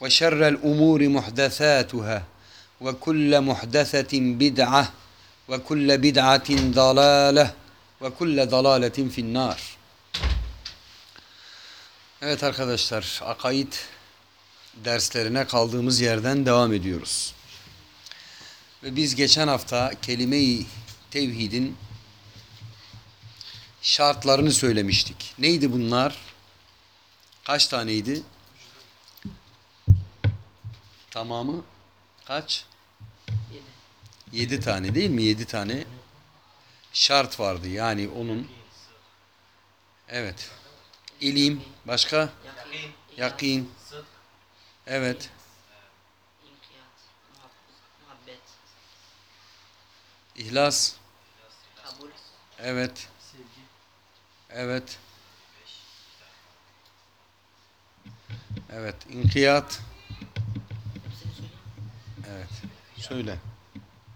وشر الأمور محدثاتها وكل محدثة بدعة وكل بدعة ضلالة وكل ضلالة في النار Evet arkadaşlar, akaid derslerine kaldığımız yerden devam ediyoruz. Ve biz geçen hafta kelime-i tevhidin şartlarını söylemiştik. Neydi bunlar? Kaç taneydi? Tamamı kaç? Yedi tane değil mi? Yedi tane şart vardı. Yani onun evet. İlim, başka? Yakin, Yakin. Evet. İhlas. kabul, Evet. sevgi, Evet. Evet. İnkiyat. Evet. Söyle.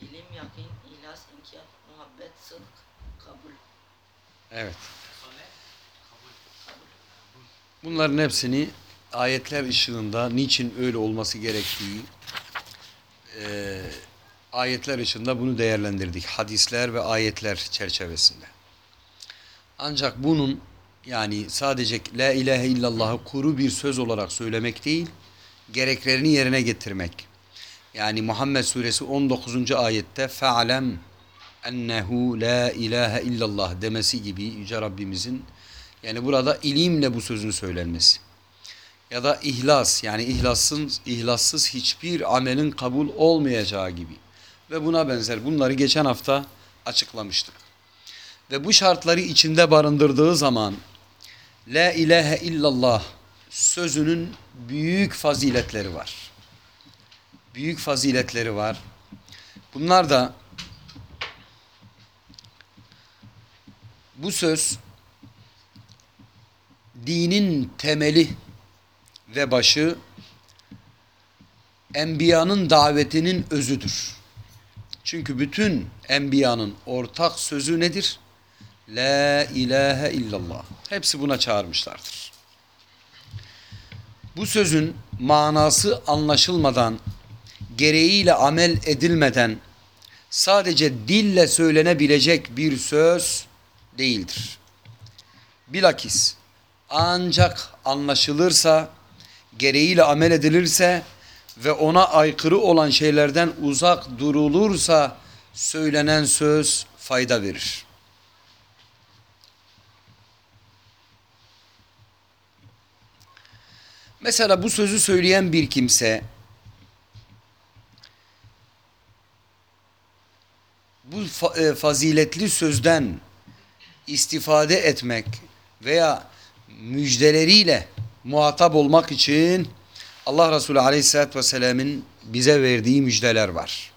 İlim, yakin, ihlas, inkiyat, muhabbet, sıdk, kabul, Evet. kabul. Bunların hepsini ayetler ışığında niçin öyle olması gerektiği eee, ayetler ışığında bunu değerlendirdik. Hadisler ve ayetler çerçevesinde. Ancak bunun yani sadece La ilahe illallah'ı kuru bir söz olarak söylemek değil, gereklerini yerine getirmek. Yani Muhammed suresi 19. ayette fe'alem ennehu la ilahe illallah demesi gibi Yüce Rabbimizin yani burada ilimle bu sözün söylenmesi. Ya da ihlas yani ihlassız, ihlassız hiçbir amelin kabul olmayacağı gibi. Ve buna benzer bunları geçen hafta açıklamıştık. Ve bu şartları içinde barındırdığı zaman La ilahe illallah sözünün büyük faziletleri var. Büyük faziletleri var. Bunlar da bu söz dinin temeli ve başı enbiyanın davetinin özüdür. Çünkü bütün enbiyanın ortak sözü nedir? La ilahe illallah. Hepsi buna çağırmışlardır. Bu sözün manası anlaşılmadan, gereğiyle amel edilmeden sadece dille söylenebilecek bir söz değildir. Bilakis ancak anlaşılırsa, gereğiyle amel edilirse ve ona aykırı olan şeylerden uzak durulursa söylenen söz fayda verir. Mesela bu sözü söyleyen bir kimse bu fa- e, faziletli sözden istifade etmek veya müjdeleriyle muhatap olmak için Allah Resulü Aleyhisselatü Vesselam'ın bize verdiği müjdeler var.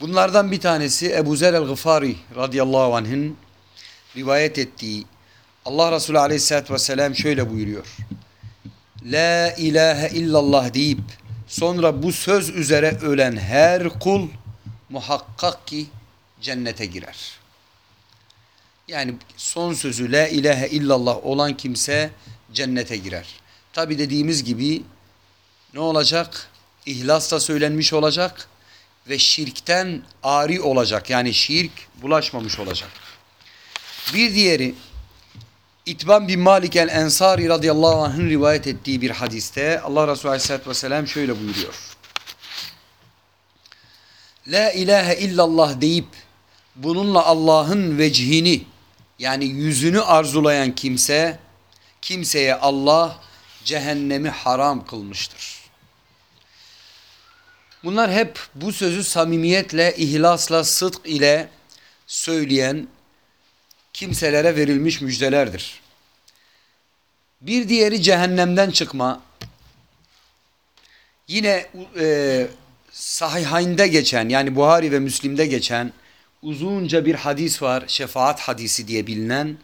Bunlardan bir tanesi Ebu Zer el-Gıfari radıyallahu anh'ın rivayet ettiği Allah Resulü Aleyhisselatü Vesselam şöyle buyuruyor. La ilahe illallah deyip Sonra bu söz üzere ölen her kul muhakkak ki cennete girer. Yani son sözü la ilahe illallah olan kimse cennete girer. Tabi dediğimiz gibi ne olacak? İhlasla söylenmiş olacak ve şirkten ari olacak. Yani şirk bulaşmamış olacak. Bir diğeri İtban bin Malik el-Ensari radıyallahu anh'ın rivayet ettiği bir hadiste Allah Resulü aleyhissalatü vesselam şöyle buyuruyor. La ilahe illallah deyip bununla Allah'ın vecihini yani yüzünü arzulayan kimse kimseye Allah cehennemi haram kılmıştır. Bunlar hep bu sözü samimiyetle, ihlasla, sıdk ile söyleyen kimselere verilmiş müjdelerdir. Bir diğeri cehennemden çıkma. Yine e, sahihaynde geçen yani Buhari ve Müslim'de geçen uzunca bir hadis var. Şefaat hadisi diye bilinen.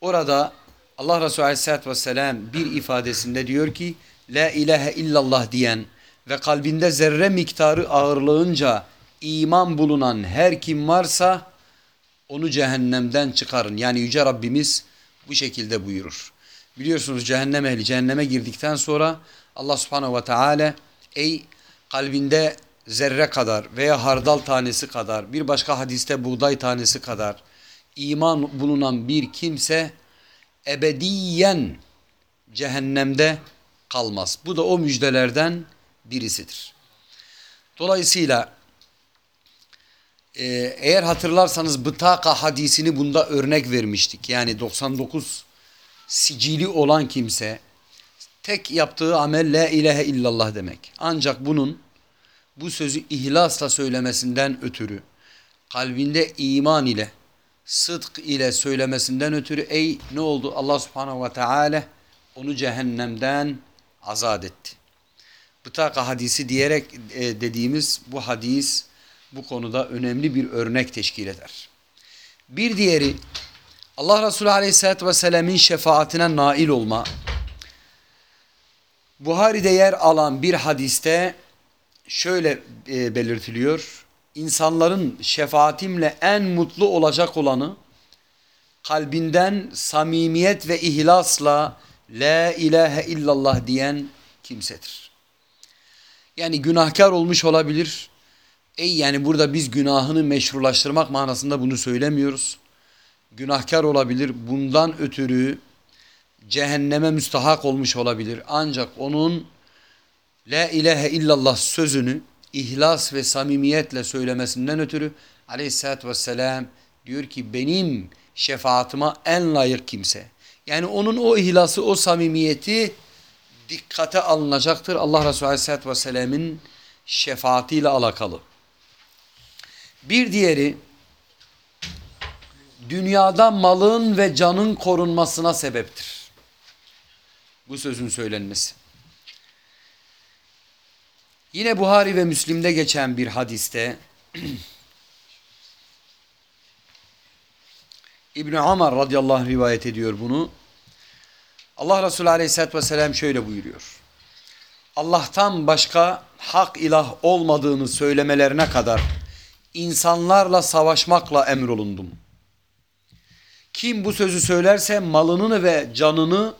Orada Allah Resulü Aleyhisselatü Vesselam bir ifadesinde diyor ki La ilahe illallah diyen ve kalbinde zerre miktarı ağırlığınca iman bulunan her kim varsa onu cehennemden çıkarın. Yani Yüce Rabbimiz bu şekilde buyurur. Biliyorsunuz cehennem ehli cehenneme girdikten sonra Allah subhanehu ve teala ey kalbinde zerre kadar veya hardal tanesi kadar bir başka hadiste buğday tanesi kadar iman bulunan bir kimse ebediyen cehennemde kalmaz. Bu da o müjdelerden birisidir. Dolayısıyla e, eğer hatırlarsanız Bıtaka hadisini bunda örnek vermiştik. Yani 99 sicili olan kimse tek yaptığı amel la ilahe illallah demek. Ancak bunun bu sözü ihlasla söylemesinden ötürü kalbinde iman ile sıdk ile söylemesinden ötürü ey ne oldu Allah subhanahu ve teala onu cehennemden azat etti. Bıtaka hadisi diyerek e, dediğimiz bu hadis bu konuda önemli bir örnek teşkil eder. Bir diğeri Allah Resulü Aleyhisselatü Vesselam'ın şefaatine nail olma. Buhari'de yer alan bir hadiste şöyle e, belirtiliyor. İnsanların şefaatimle en mutlu olacak olanı kalbinden samimiyet ve ihlasla La ilahe illallah diyen kimsedir. Yani günahkar olmuş olabilir. Ey yani burada biz günahını meşrulaştırmak manasında bunu söylemiyoruz. Günahkar olabilir. Bundan ötürü cehenneme müstahak olmuş olabilir. Ancak onun La ilahe illallah sözünü ihlas ve samimiyetle söylemesinden ötürü aleyhissalatü vesselam diyor ki benim şefaatıma en layık kimse. Yani onun o ihlası, o samimiyeti dikkate alınacaktır. Allah Resulü aleyhissalatü vesselam'ın şefaatiyle alakalı. Bir diğeri dünyada malın ve canın korunmasına sebeptir. Bu sözün söylenmesi. Yine Buhari ve Müslim'de geçen bir hadiste İbn Ömer radıyallahu anh rivayet ediyor bunu. Allah Resulü aleyhissalatü vesselam şöyle buyuruyor. Allah'tan başka hak ilah olmadığını söylemelerine kadar insanlarla savaşmakla emrolundum. Kim bu sözü söylerse malını ve canını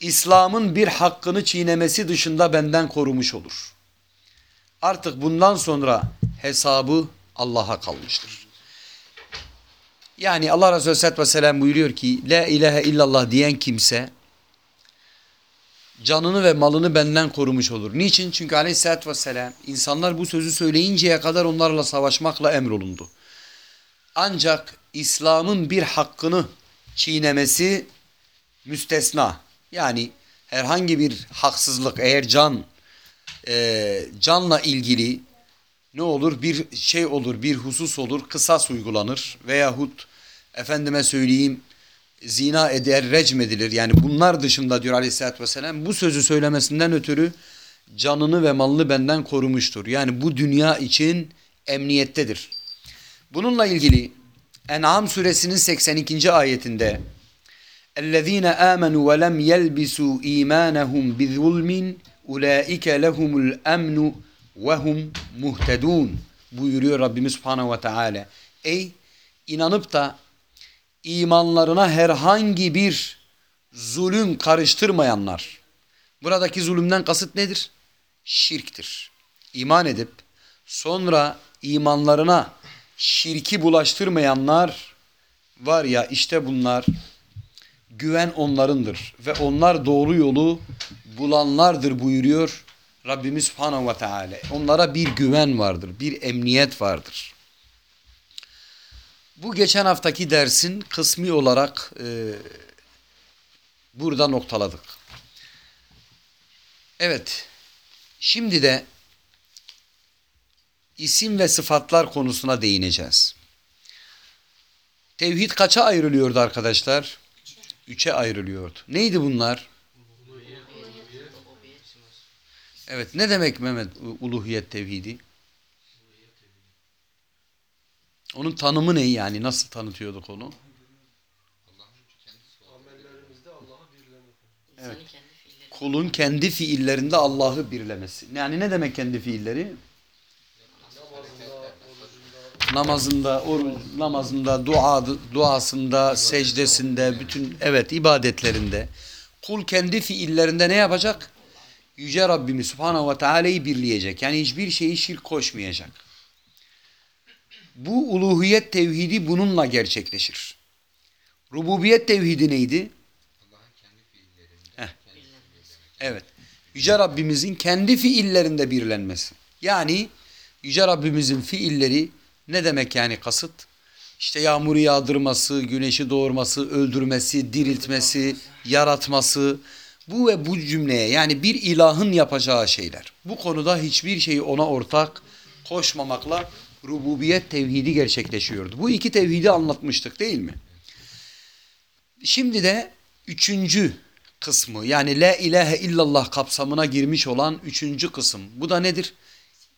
İslam'ın bir hakkını çiğnemesi dışında benden korumuş olur. Artık bundan sonra hesabı Allah'a kalmıştır. Yani Allah Resulü Aleyhisselatü Vesselam buyuruyor ki La ilahe illallah diyen kimse canını ve malını benden korumuş olur. Niçin? Çünkü Aleyhisselatü Vesselam insanlar bu sözü söyleyinceye kadar onlarla savaşmakla emrolundu. Ancak İslam'ın bir hakkını çiğnemesi müstesna. Yani herhangi bir haksızlık eğer can e, canla ilgili ne olur bir şey olur bir husus olur kısas uygulanır veyahut efendime söyleyeyim zina eder recm edilir yani bunlar dışında diyor aleyhissalatü vesselam bu sözü söylemesinden ötürü canını ve malını benden korumuştur. Yani bu dünya için emniyettedir. Bununla ilgili En'am suresinin 82. ayetinde اَلَّذ۪ينَ آمَنُوا وَلَمْ يَلْبِسُوا اِيمَانَهُمْ بِظُلْمٍ ulaike lehumul emnu ve hum muhtedun buyuruyor Rabbimiz Subhanahu ve Teala. Ey inanıp da imanlarına herhangi bir zulüm karıştırmayanlar. Buradaki zulümden kasıt nedir? Şirktir. İman edip sonra imanlarına şirki bulaştırmayanlar var ya işte bunlar güven onlarındır ve onlar doğru yolu bulanlardır buyuruyor Rabbimiz Subhanahu ve Teala. Onlara bir güven vardır, bir emniyet vardır. Bu geçen haftaki dersin kısmi olarak e, burada noktaladık. Evet, şimdi de isim ve sıfatlar konusuna değineceğiz. Tevhid kaça ayrılıyordu arkadaşlar? Üçe ayrılıyordu. Neydi bunlar? Evet, ne demek Mehmet uluhiyet tevhidi? Onun tanımı ne yani? Nasıl tanıtıyorduk onu? Fiilleri. Kulun kendi fiillerinde Allah'ı birlemesi. Yani ne demek kendi fiilleri? Namazında, oruç, namazında, dua, duasında, secdesinde, bütün evet ibadetlerinde. Kul kendi fiillerinde ne yapacak? Yüce Rabbimiz Subhanahu ve Teala'yı birleyecek. Yani hiçbir şeyi şirk koşmayacak. Bu uluhiyet tevhidi bununla gerçekleşir. Rububiyet tevhidi neydi? Evet. Yüce Rabbimizin kendi fiillerinde birlenmesi. Yani Yüce Rabbimizin fiilleri ne demek yani kasıt? İşte yağmuru yağdırması, güneşi doğurması, öldürmesi, diriltmesi, yaratması. Bu ve bu cümleye yani bir ilahın yapacağı şeyler. Bu konuda hiçbir şeyi ona ortak koşmamakla rububiyet tevhidi gerçekleşiyordu. Bu iki tevhidi anlatmıştık değil mi? Şimdi de üçüncü kısmı yani la ilahe illallah kapsamına girmiş olan üçüncü kısım. Bu da nedir?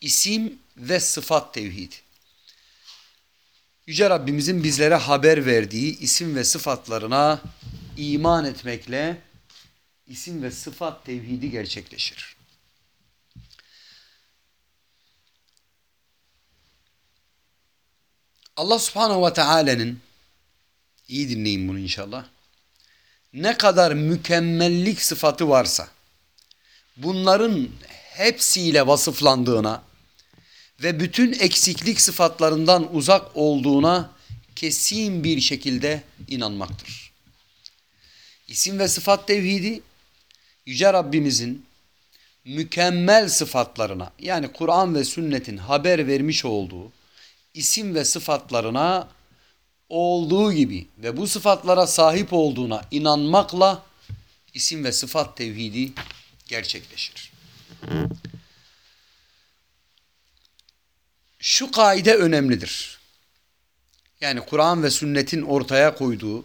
İsim ve sıfat tevhidi. Yüce Rabbimizin bizlere haber verdiği isim ve sıfatlarına iman etmekle isim ve sıfat tevhidi gerçekleşir. Allah subhanehu ve teala'nın iyi dinleyin bunu inşallah. Ne kadar mükemmellik sıfatı varsa bunların hepsiyle vasıflandığına ve bütün eksiklik sıfatlarından uzak olduğuna kesin bir şekilde inanmaktır. İsim ve sıfat tevhidi Yüce Rabbimizin mükemmel sıfatlarına yani Kur'an ve sünnetin haber vermiş olduğu isim ve sıfatlarına olduğu gibi ve bu sıfatlara sahip olduğuna inanmakla isim ve sıfat tevhidi gerçekleşir. şu kaide önemlidir. Yani Kur'an ve sünnetin ortaya koyduğu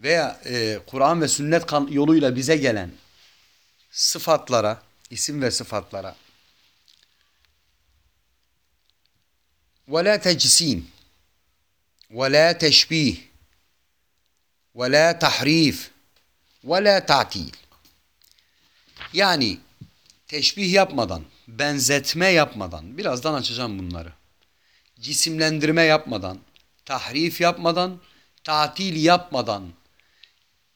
veya e, Kur'an ve sünnet yoluyla bize gelen sıfatlara, isim ve sıfatlara ve la tecsim ve la teşbih ve la tahrif ve la ta'til yani teşbih yapmadan benzetme yapmadan, birazdan açacağım bunları. Cisimlendirme yapmadan, tahrif yapmadan, tatil yapmadan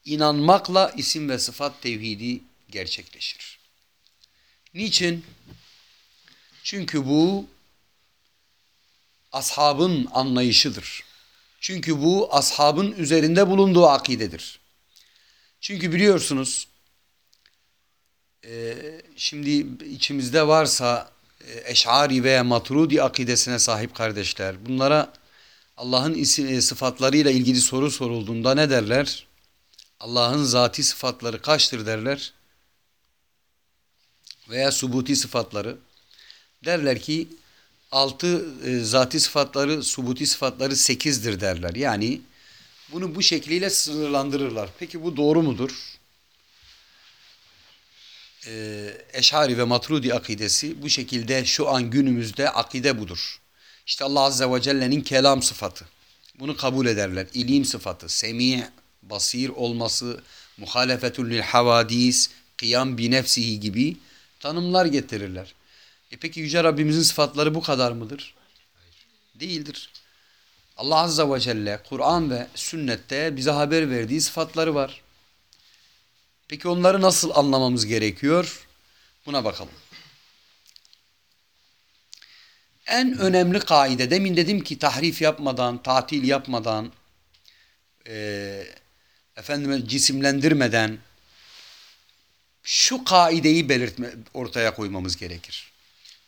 inanmakla isim ve sıfat tevhidi gerçekleşir. Niçin? Çünkü bu ashabın anlayışıdır. Çünkü bu ashabın üzerinde bulunduğu akidedir. Çünkü biliyorsunuz e, şimdi içimizde varsa e, Eş'ari veya Maturidi akidesine sahip kardeşler bunlara Allah'ın e, sıfatlarıyla ilgili soru sorulduğunda ne derler? Allah'ın zati sıfatları kaçtır derler? Veya subuti sıfatları. Derler ki altı e, zati sıfatları, subuti sıfatları sekizdir derler. Yani bunu bu şekliyle sınırlandırırlar. Peki bu doğru mudur? Ee, Eşari ve Matrudi akidesi bu şekilde şu an günümüzde akide budur. İşte Allah Azze ve Celle'nin kelam sıfatı. Bunu kabul ederler. İlim sıfatı, semi, basir olması, muhalefetul lil havadis, kıyam bi nefsihi gibi tanımlar getirirler. E peki Yüce Rabbimizin sıfatları bu kadar mıdır? Değildir. Allah Azza ve Celle Kur'an ve sünnette bize haber verdiği sıfatları var. Peki onları nasıl anlamamız gerekiyor? Buna bakalım. En önemli kaide, demin dedim ki tahrif yapmadan, tatil yapmadan, e, efendime cisimlendirmeden şu kaideyi belirtme, ortaya koymamız gerekir.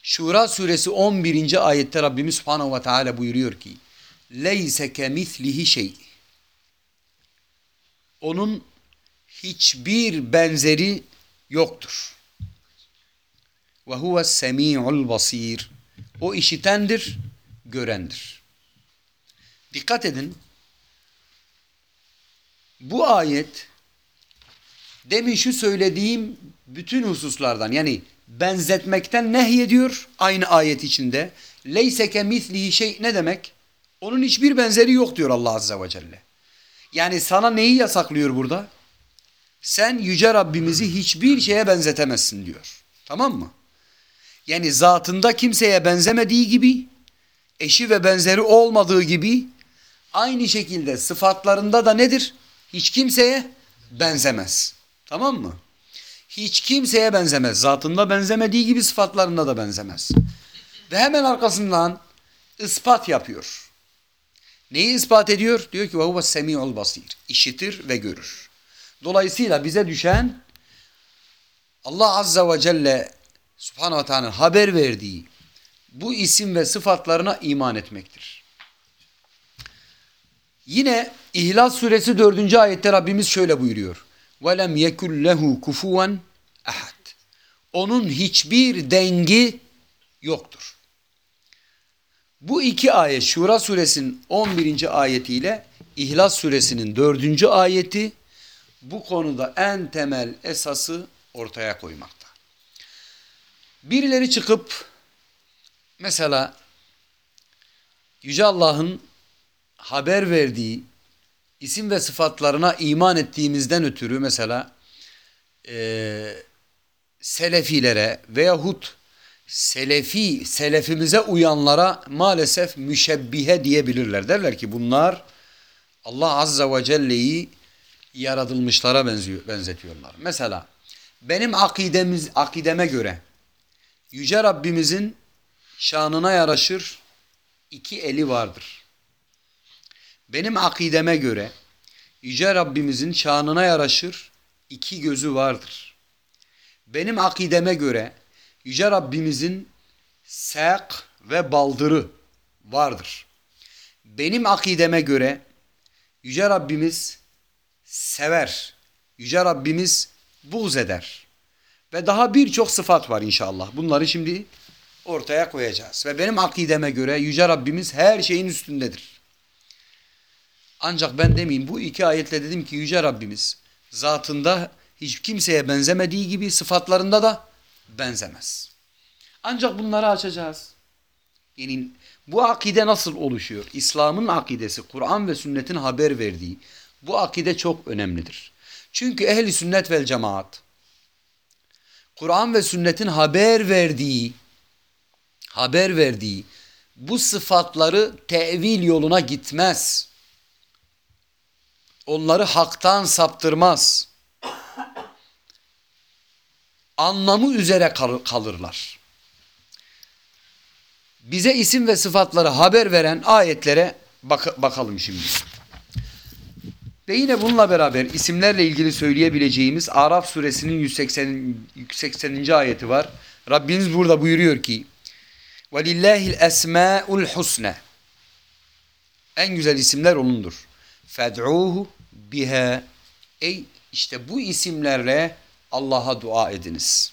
Şura suresi 11. ayette Rabbimiz Subhanahu ve Teala buyuruyor ki Leyse kemislihi şey Onun hiçbir benzeri yoktur. Ve huve semi'ul basir. O işitendir, görendir. Dikkat edin. Bu ayet demin şu söylediğim bütün hususlardan yani benzetmekten nehyediyor aynı ayet içinde. Leyse kemislihi şey ne demek? Onun hiçbir benzeri yok diyor Allah Azze ve Celle. Yani sana neyi yasaklıyor burada? Sen Yüce Rabbimizi hiçbir şeye benzetemezsin diyor. Tamam mı? Yani zatında kimseye benzemediği gibi, eşi ve benzeri olmadığı gibi, aynı şekilde sıfatlarında da nedir? Hiç kimseye benzemez. Tamam mı? Hiç kimseye benzemez. Zatında benzemediği gibi sıfatlarında da benzemez. Ve hemen arkasından ispat yapıyor. Neyi ispat ediyor? Diyor ki وَهُوَ السَّمِيعُ basir. İşitir ve görür. Dolayısıyla bize düşen Allah Azza ve Celle Subhanahu ve Teala'nın haber verdiği bu isim ve sıfatlarına iman etmektir. Yine İhlas suresi 4. ayette Rabbimiz şöyle buyuruyor. وَلَمْ يَكُلْ لَهُ كُفُوًا اَحَدٍ Onun hiçbir dengi yoktur. Bu iki ayet Şura suresinin 11. ayetiyle İhlas suresinin 4. ayeti bu konuda en temel esası ortaya koymakta. Birileri çıkıp mesela Yüce Allah'ın haber verdiği isim ve sıfatlarına iman ettiğimizden ötürü mesela e, selefilere veyahut selefi, selefimize uyanlara maalesef müşebbihe diyebilirler. Derler ki bunlar Allah Azza ve Celle'yi yaratılmışlara benziyor, benzetiyorlar. Mesela benim akidemiz, akideme göre Yüce Rabbimizin şanına yaraşır iki eli vardır. Benim akideme göre Yüce Rabbimizin şanına yaraşır iki gözü vardır. Benim akideme göre Yüce Rabbimizin sak ve baldırı vardır. Benim akideme göre Yüce Rabbimiz sever. Yüce Rabbimiz buğz eder. Ve daha birçok sıfat var inşallah. Bunları şimdi ortaya koyacağız. Ve benim akideme göre Yüce Rabbimiz her şeyin üstündedir. Ancak ben demeyeyim bu iki ayetle dedim ki Yüce Rabbimiz zatında hiç kimseye benzemediği gibi sıfatlarında da benzemez. Ancak bunları açacağız. Yani bu akide nasıl oluşuyor? İslam'ın akidesi, Kur'an ve sünnetin haber verdiği bu akide çok önemlidir. Çünkü ehli sünnet vel cemaat Kur'an ve sünnetin haber verdiği haber verdiği bu sıfatları tevil yoluna gitmez. Onları haktan saptırmaz. Anlamı üzere kalırlar. Bize isim ve sıfatları haber veren ayetlere bak bakalım şimdi. Ve yine bununla beraber isimlerle ilgili söyleyebileceğimiz Araf suresinin 180. 180. ayeti var. Rabbimiz burada buyuruyor ki وَلِلَّهِ الْاَسْمَاءُ الْحُسْنَى En güzel isimler O'nundur. فَدْعُوهُ biha Ey işte bu isimlerle Allah'a dua ediniz.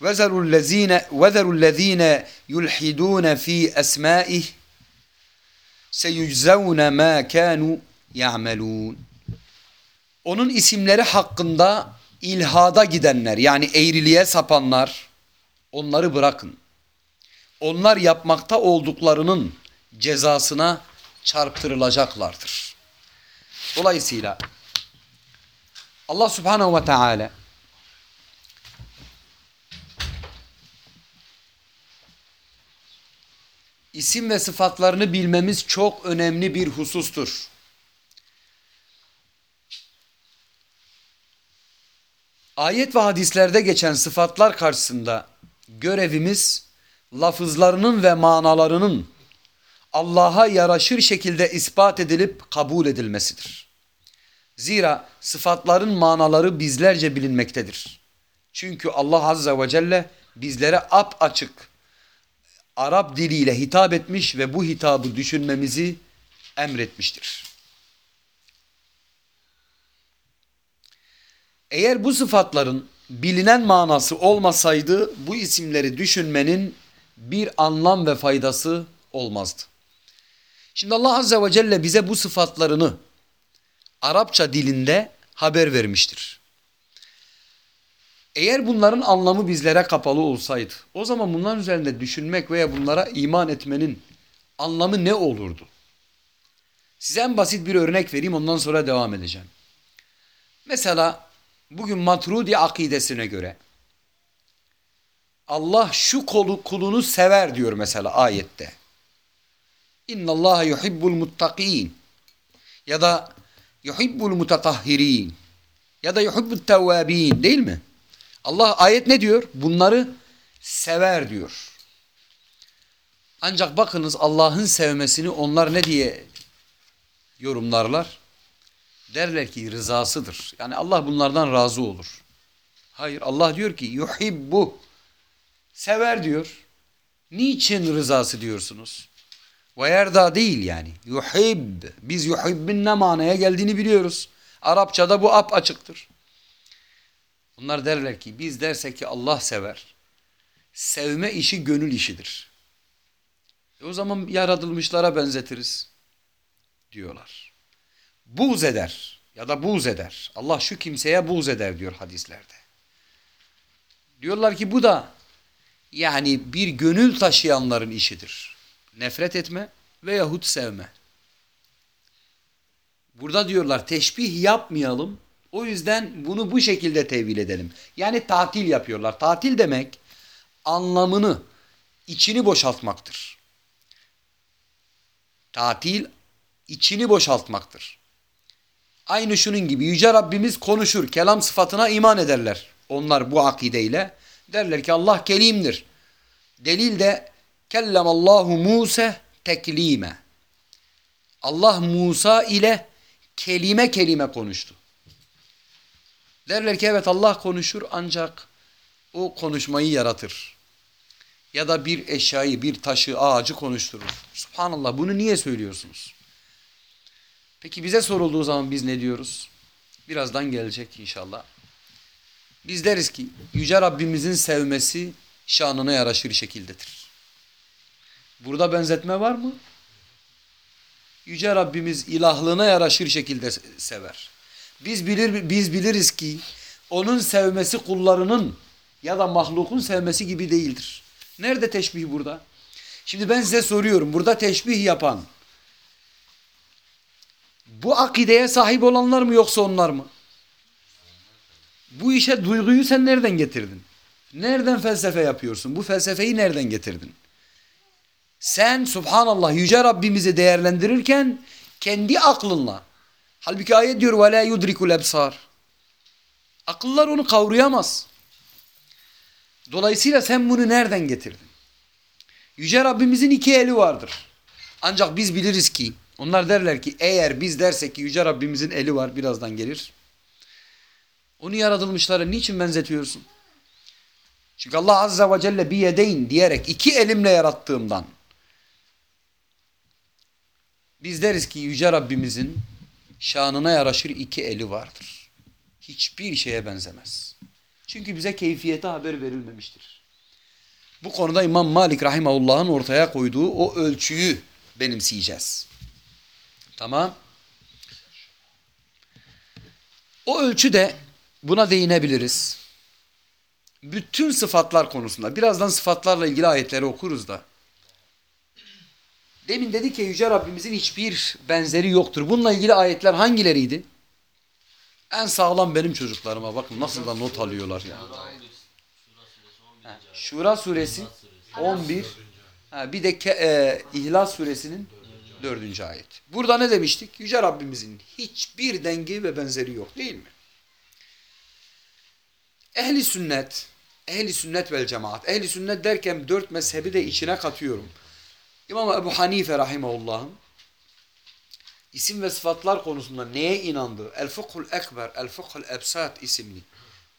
وَذَرُوا الَّذ۪ينَ وَذَرُوا الَّذ۪ينَ يُلْحِدُونَ ف۪ي أَسْمَائِهِ سَيُجْزَوْنَ مَا كَانُوا ya'melun. Onun isimleri hakkında ilhada gidenler yani eğriliğe sapanlar onları bırakın. Onlar yapmakta olduklarının cezasına çarptırılacaklardır. Dolayısıyla Allah Subhanahu ve Teala isim ve sıfatlarını bilmemiz çok önemli bir husustur. Ayet ve hadislerde geçen sıfatlar karşısında görevimiz lafızlarının ve manalarının Allah'a yaraşır şekilde ispat edilip kabul edilmesidir. Zira sıfatların manaları bizlerce bilinmektedir. Çünkü Allah Azze ve Celle bizlere ap açık Arap diliyle hitap etmiş ve bu hitabı düşünmemizi emretmiştir. Eğer bu sıfatların bilinen manası olmasaydı bu isimleri düşünmenin bir anlam ve faydası olmazdı. Şimdi Allah Azze ve Celle bize bu sıfatlarını Arapça dilinde haber vermiştir. Eğer bunların anlamı bizlere kapalı olsaydı o zaman bunların üzerinde düşünmek veya bunlara iman etmenin anlamı ne olurdu? Size en basit bir örnek vereyim ondan sonra devam edeceğim. Mesela bugün Matrudi akidesine göre Allah şu kolu kulunu sever diyor mesela ayette. İnna Allah yuhibbul muttakin ya da yuhibbul mutatahhirin ya da yuhibbut tevvabin değil mi? Allah ayet ne diyor? Bunları sever diyor. Ancak bakınız Allah'ın sevmesini onlar ne diye yorumlarlar? Derler ki rızasıdır. Yani Allah bunlardan razı olur. Hayır Allah diyor ki yuhibbu sever diyor. Niçin rızası diyorsunuz? Ve yerda değil yani. Yuhib. Biz yuhibbin ne manaya geldiğini biliyoruz. Arapçada bu ap açıktır. Onlar derler ki biz dersek ki Allah sever. Sevme işi gönül işidir. E o zaman yaratılmışlara benzetiriz diyorlar. Buğz eder ya da buğz eder. Allah şu kimseye buğz eder diyor hadislerde. Diyorlar ki bu da yani bir gönül taşıyanların işidir. Nefret etme veyahut sevme. Burada diyorlar teşbih yapmayalım. O yüzden bunu bu şekilde tevil edelim. Yani tatil yapıyorlar. Tatil demek anlamını, içini boşaltmaktır. Tatil içini boşaltmaktır. Aynı şunun gibi Yüce Rabbimiz konuşur. Kelam sıfatına iman ederler. Onlar bu akideyle. Derler ki Allah kelimdir. Delil de kellemallahu Musa teklime. Allah Musa ile kelime kelime konuştu. Derler ki evet Allah konuşur ancak o konuşmayı yaratır. Ya da bir eşyayı, bir taşı, ağacı konuşturur. Subhanallah bunu niye söylüyorsunuz? Peki bize sorulduğu zaman biz ne diyoruz? Birazdan gelecek inşallah. Biz deriz ki Yüce Rabbimizin sevmesi şanına yaraşır şekildedir. Burada benzetme var mı? Yüce Rabbimiz ilahlığına yaraşır şekilde sever. Biz bilir biz biliriz ki onun sevmesi kullarının ya da mahlukun sevmesi gibi değildir. Nerede teşbih burada? Şimdi ben size soruyorum. Burada teşbih yapan bu akideye sahip olanlar mı yoksa onlar mı? Bu işe duyguyu sen nereden getirdin? Nereden felsefe yapıyorsun? Bu felsefeyi nereden getirdin? Sen subhanallah yüce Rabbimizi değerlendirirken kendi aklınla halbuki ayet diyor la yudrikul ebsar akıllar onu kavrayamaz. Dolayısıyla sen bunu nereden getirdin? Yüce Rabbimizin iki eli vardır. Ancak biz biliriz ki onlar derler ki eğer biz dersek ki Yüce Rabbimizin eli var birazdan gelir. Onu yaratılmışlara niçin benzetiyorsun? Çünkü Allah Azze ve Celle bir yedeyn diyerek iki elimle yarattığımdan biz deriz ki Yüce Rabbimizin şanına yaraşır iki eli vardır. Hiçbir şeye benzemez. Çünkü bize keyfiyete haber verilmemiştir. Bu konuda İmam Malik Rahimahullah'ın ortaya koyduğu o ölçüyü benimseyeceğiz. Tamam. O ölçüde buna değinebiliriz. Bütün sıfatlar konusunda. Birazdan sıfatlarla ilgili ayetleri okuruz da. Demin dedi ki Yüce Rabbimizin hiçbir benzeri yoktur. Bununla ilgili ayetler hangileriydi? En sağlam benim çocuklarıma bakın nasıl da not alıyorlar ya. Ha, Şura suresi 11 Ha, bir de ke- e, İhlas suresinin dördüncü ayet. Burada ne demiştik? Yüce Rabbimizin hiçbir dengi ve benzeri yok değil mi? Ehli sünnet, ehli sünnet vel cemaat. Ehli sünnet derken dört mezhebi de içine katıyorum. İmam Ebu Hanife rahimehullah'ın isim ve sıfatlar konusunda neye inandığı El Fıkhul Ekber, El Fıkhul Ebsat isimli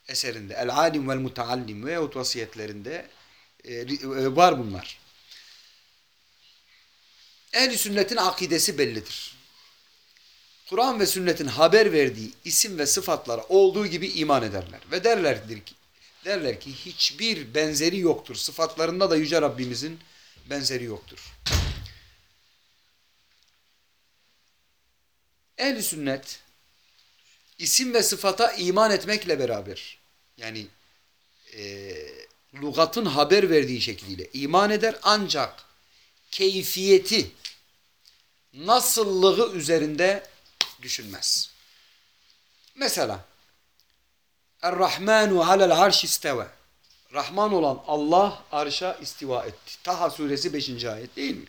eserinde El Alim vel Muteallim veyahut vasiyetlerinde e, e, var bunlar. Ehli sünnetin akidesi bellidir. Kur'an ve sünnetin haber verdiği isim ve sıfatlara olduğu gibi iman ederler. Ve derlerdir ki, derler ki hiçbir benzeri yoktur. Sıfatlarında da Yüce Rabbimizin benzeri yoktur. Ehli sünnet isim ve sıfata iman etmekle beraber yani e, lugatın haber verdiği şekliyle iman eder ancak keyfiyeti nasıllığı üzerinde düşünmez. Mesela Er-Rahmanu alel arş isteve. Rahman olan Allah arşa istiva etti. Taha suresi 5. ayet değil mi?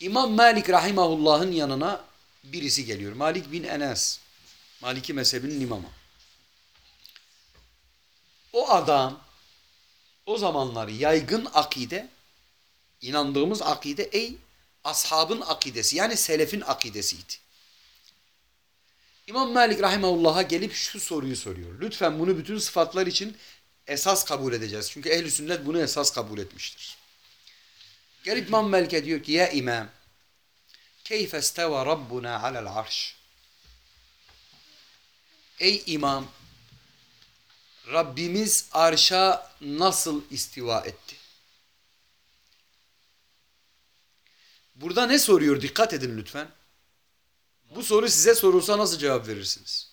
İmam Malik rahimahullah'ın yanına birisi geliyor. Malik bin Enes. Maliki mezhebinin imamı. O adam o zamanlar yaygın akide inandığımız akide ey ashabın akidesi yani selefin akidesiydi. İmam Malik rahimahullah'a gelip şu soruyu soruyor. Lütfen bunu bütün sıfatlar için esas kabul edeceğiz. Çünkü ehl sünnet bunu esas kabul etmiştir. Gelip İmam Malik'e diyor ki ya imam keyfe steva rabbuna alel arş Ey imam Rabbimiz arşa nasıl istiva etti? Burada ne soruyor? Dikkat edin lütfen. Bu soru size sorulsa nasıl cevap verirsiniz?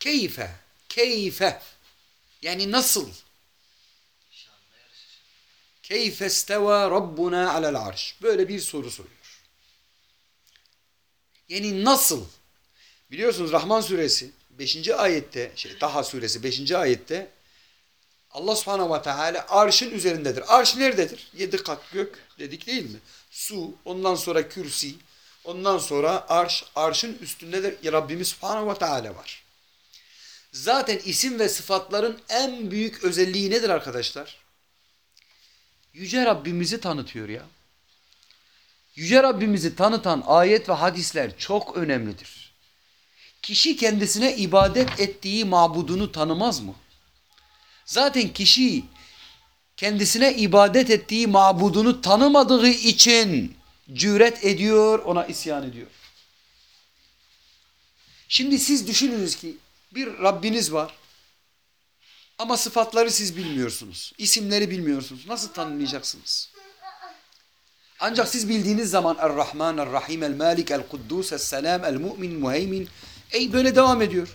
Keyfe. Keyfe. Yani nasıl? Keyfe steva Rabbuna alel arş. Böyle bir soru soruyor. Yani nasıl? Biliyorsunuz Rahman suresi 5. ayette, şey Daha suresi 5. ayette Allah subhanahu ve teala arşın üzerindedir. Arş nerededir? Yedi kat gök dedik değil mi? Su, ondan sonra kürsi, ondan sonra arş, arşın üstündedir. Rabbimiz subhanahu ve teala var. Zaten isim ve sıfatların en büyük özelliği nedir arkadaşlar? Yüce Rabbimizi tanıtıyor ya. Yüce Rabbimizi tanıtan ayet ve hadisler çok önemlidir. Kişi kendisine ibadet ettiği mabudunu tanımaz mı? Zaten kişi kendisine ibadet ettiği mabudunu tanımadığı için cüret ediyor, ona isyan ediyor. Şimdi siz düşününüz ki bir Rabbiniz var ama sıfatları siz bilmiyorsunuz. isimleri bilmiyorsunuz. Nasıl tanımlayacaksınız? Ancak siz bildiğiniz zaman Er-Rahman, Er-Rahim, El-Malik, El-Kuddus, El-Selam, El-Mu'min, Muheymin ey böyle devam ediyor.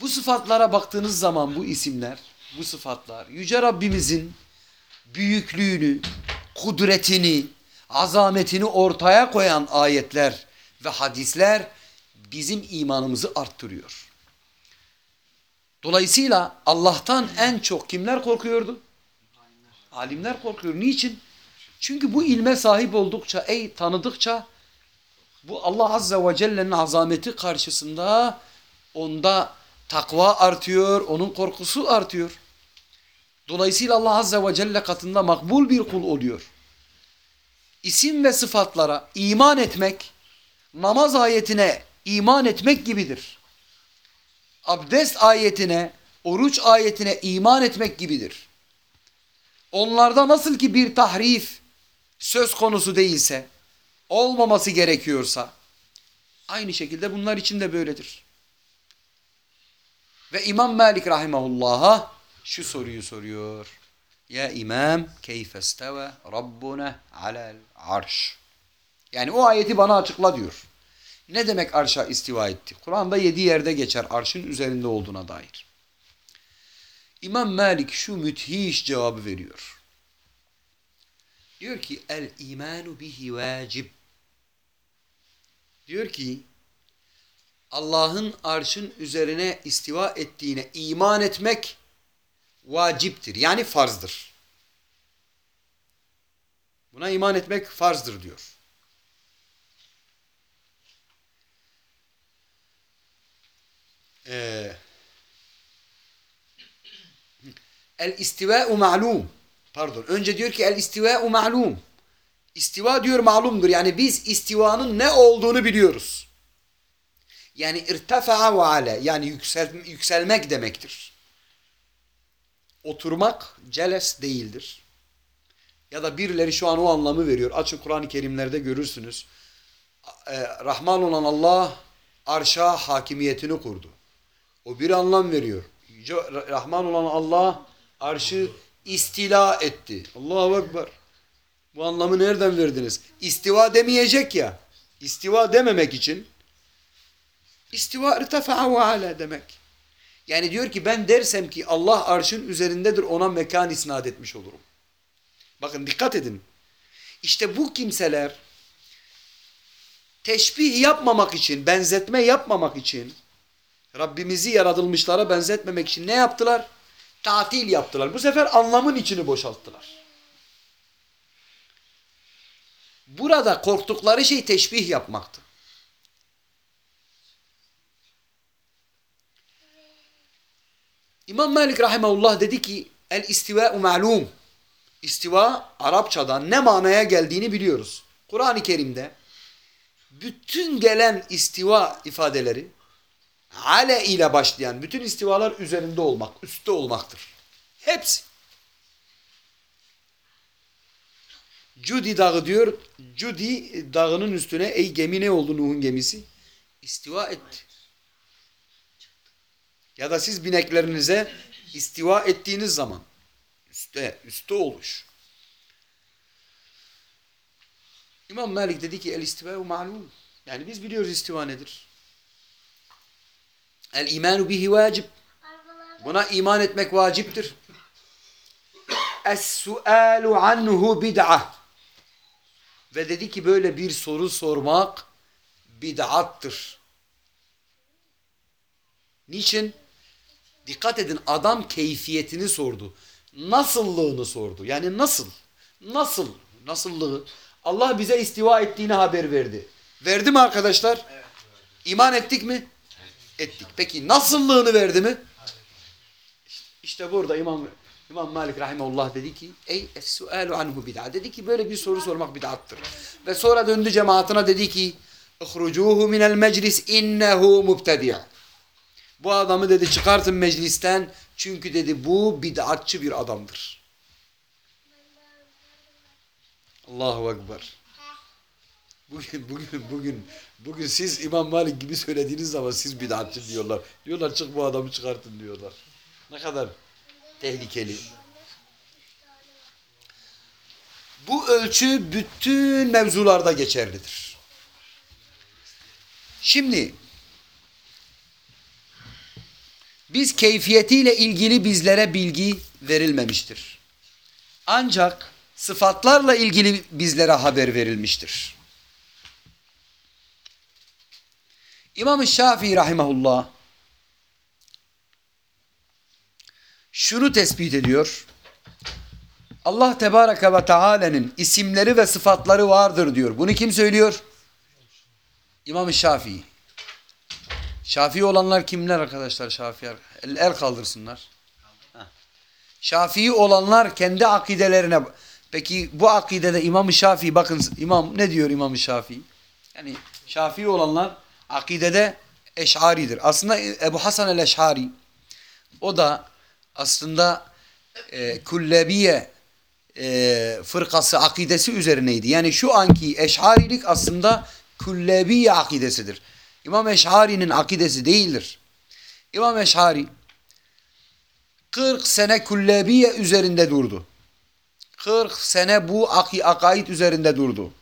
Bu sıfatlara baktığınız zaman bu isimler, bu sıfatlar Yüce Rabbimizin büyüklüğünü, kudretini, azametini ortaya koyan ayetler ve hadisler bizim imanımızı arttırıyor. Dolayısıyla Allah'tan en çok kimler korkuyordu? Alimler korkuyor. Niçin? Çünkü bu ilme sahip oldukça, ey tanıdıkça bu Allah Azze ve Celle'nin azameti karşısında onda takva artıyor, onun korkusu artıyor. Dolayısıyla Allah Azze ve Celle katında makbul bir kul oluyor. İsim ve sıfatlara iman etmek, namaz ayetine iman etmek gibidir. Abdest ayetine, oruç ayetine iman etmek gibidir. Onlarda nasıl ki bir tahrif söz konusu değilse, olmaması gerekiyorsa, aynı şekilde bunlar için de böyledir. Ve İmam Malik rahimahullah'a şu soruyu soruyor. Ya İmam keyfe isteve Rabbuna alel arş. Yani o ayeti bana açıkla diyor. Ne demek arşa istiva etti? Kur'an'da yedi yerde geçer arşın üzerinde olduğuna dair. İmam Malik şu müthiş cevabı veriyor. Diyor ki el imanu bihi vacib. Diyor ki Allah'ın arşın üzerine istiva ettiğine iman etmek vaciptir. Yani farzdır. Buna iman etmek farzdır diyor. Ee, el istiva'u ma'lum. Pardon. Önce diyor ki el istiva'u ma'lum. İstiva diyor malumdur. Yani biz istivanın ne olduğunu biliyoruz. Yani irtefa'a ve ale. Yani yüksel, yükselmek demektir. Oturmak celes değildir. Ya da birileri şu an o anlamı veriyor. Açın Kur'an-ı Kerimlerde görürsünüz. Ee, Rahman olan Allah arşa hakimiyetini kurdu. O bir anlam veriyor. Yüce Rahman olan Allah arşı istila etti. Allahu Ekber. Bu anlamı nereden verdiniz? İstiva demeyecek ya. İstiva dememek için istiva irtefa'a ve ala demek. Yani diyor ki ben dersem ki Allah arşın üzerindedir ona mekan isnat etmiş olurum. Bakın dikkat edin. İşte bu kimseler teşbih yapmamak için, benzetme yapmamak için Rabbimizi yaratılmışlara benzetmemek için ne yaptılar? Tatil yaptılar. Bu sefer anlamın içini boşalttılar. Burada korktukları şey teşbih yapmaktı. İmam Malik rahimahullah dedi ki el istiva'u ma'lum. İstiva Arapçadan ne manaya geldiğini biliyoruz. Kur'an-ı Kerim'de bütün gelen istiva ifadeleri ale ile başlayan bütün istivalar üzerinde olmak, üstte olmaktır. Hepsi. Cudi dağı diyor. Cudi dağının üstüne ey gemi ne oldu Nuh'un gemisi? İstiva etti. Ya da siz bineklerinize istiva ettiğiniz zaman üstte, üstte oluş. İmam Malik dedi ki el istiva ma'lum. Yani biz biliyoruz istiva nedir. El imanu bihi vacib. Buna iman etmek vaciptir. Es-sualu anhu bid'ah. Ve dedi ki böyle bir soru sormak bid'attır. Niçin? Dikkat edin adam keyfiyetini sordu. Nasıllığını sordu. Yani nasıl? Nasıl? Nasıllığı? Allah bize istiva ettiğini haber verdi. Verdi mi arkadaşlar? Evet. İman ettik mi? Ettik. Peki nasıllığını verdi mi? İşte burada İmam İmam Malik rahimahullah dedi ki ey es-sualu anhu bid'a. Dedi ki böyle bir soru sormak bid'attır. Ve sonra döndü cemaatine dedi ki ihrucuhu minel meclis innehu mubtedi'. Bu adamı dedi çıkartın meclisten çünkü dedi bu bid'atçı bir adamdır. Allahu Ekber. Bugün, bugün, bugün, bugün siz İmam Malik gibi söylediğiniz zaman siz bid'atçı diyorlar. Diyorlar çık bu adamı çıkartın diyorlar. Ne kadar tehlikeli. Bu ölçü bütün mevzularda geçerlidir. Şimdi biz keyfiyetiyle ilgili bizlere bilgi verilmemiştir. Ancak sıfatlarla ilgili bizlere haber verilmiştir. İmam-ı Şafii rahimahullah şunu tespit ediyor. Allah Tebareke ve Teala'nın isimleri ve sıfatları vardır diyor. Bunu kim söylüyor? İmam-ı Şafii. Şafii olanlar kimler arkadaşlar Şafii? El, el kaldırsınlar. Şafii olanlar kendi akidelerine peki bu akidede İmam-ı Şafii bakın İmam ne diyor İmam-ı Şafii? Yani Şafii olanlar akidede eşaridir. Aslında Ebu Hasan el-Eşari o da aslında e, Kullebiye e, fırkası akidesi üzerineydi. Yani şu anki eşarilik aslında Kullebiye akidesidir. İmam Eşhari'nin akidesi değildir. İmam Eşhari 40 sene Kullebiye üzerinde durdu. 40 sene bu aki, akaid üzerinde durdu.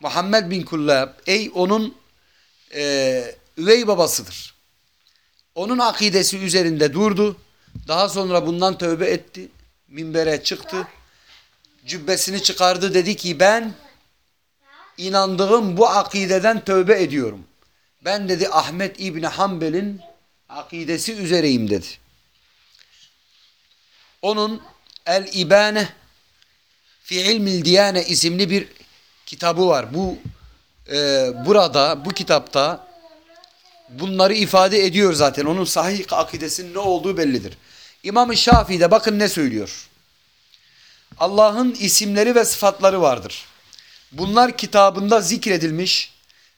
Muhammed bin Kullab ey onun e, üvey babasıdır. Onun akidesi üzerinde durdu. Daha sonra bundan tövbe etti. Minbere çıktı. Cübbesini çıkardı dedi ki ben inandığım bu akideden tövbe ediyorum. Ben dedi Ahmet İbni Hanbel'in akidesi üzereyim dedi. Onun El İbane fi ilmil diyane isimli bir kitabı var. Bu e, burada bu kitapta bunları ifade ediyor zaten. Onun sahih akidesinin ne olduğu bellidir. İmam-ı Şafii de bakın ne söylüyor. Allah'ın isimleri ve sıfatları vardır. Bunlar kitabında zikredilmiş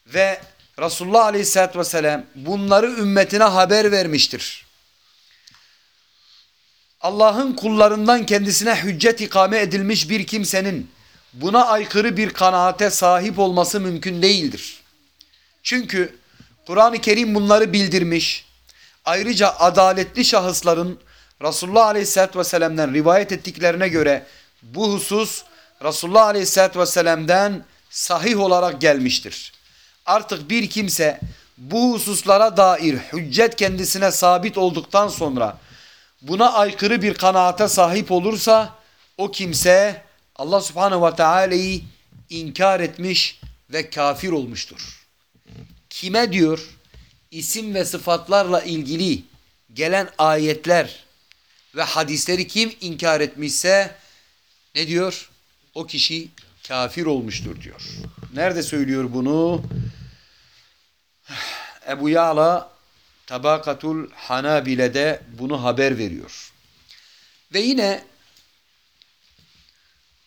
ve Resulullah Aleyhisselatü Vesselam bunları ümmetine haber vermiştir. Allah'ın kullarından kendisine hüccet ikame edilmiş bir kimsenin buna aykırı bir kanaate sahip olması mümkün değildir. Çünkü Kur'an-ı Kerim bunları bildirmiş. Ayrıca adaletli şahısların Resulullah Aleyhisselatü Vesselam'dan rivayet ettiklerine göre bu husus Resulullah Aleyhisselatü Vesselam'dan sahih olarak gelmiştir. Artık bir kimse bu hususlara dair hüccet kendisine sabit olduktan sonra buna aykırı bir kanaate sahip olursa o kimse Allah subhanehu ve teala'yı inkar etmiş ve kafir olmuştur. Kime diyor? İsim ve sıfatlarla ilgili gelen ayetler ve hadisleri kim inkar etmişse ne diyor? O kişi kafir olmuştur diyor. Nerede söylüyor bunu? Ebu Ya'la Tabakatul Hanabile'de bunu haber veriyor. Ve yine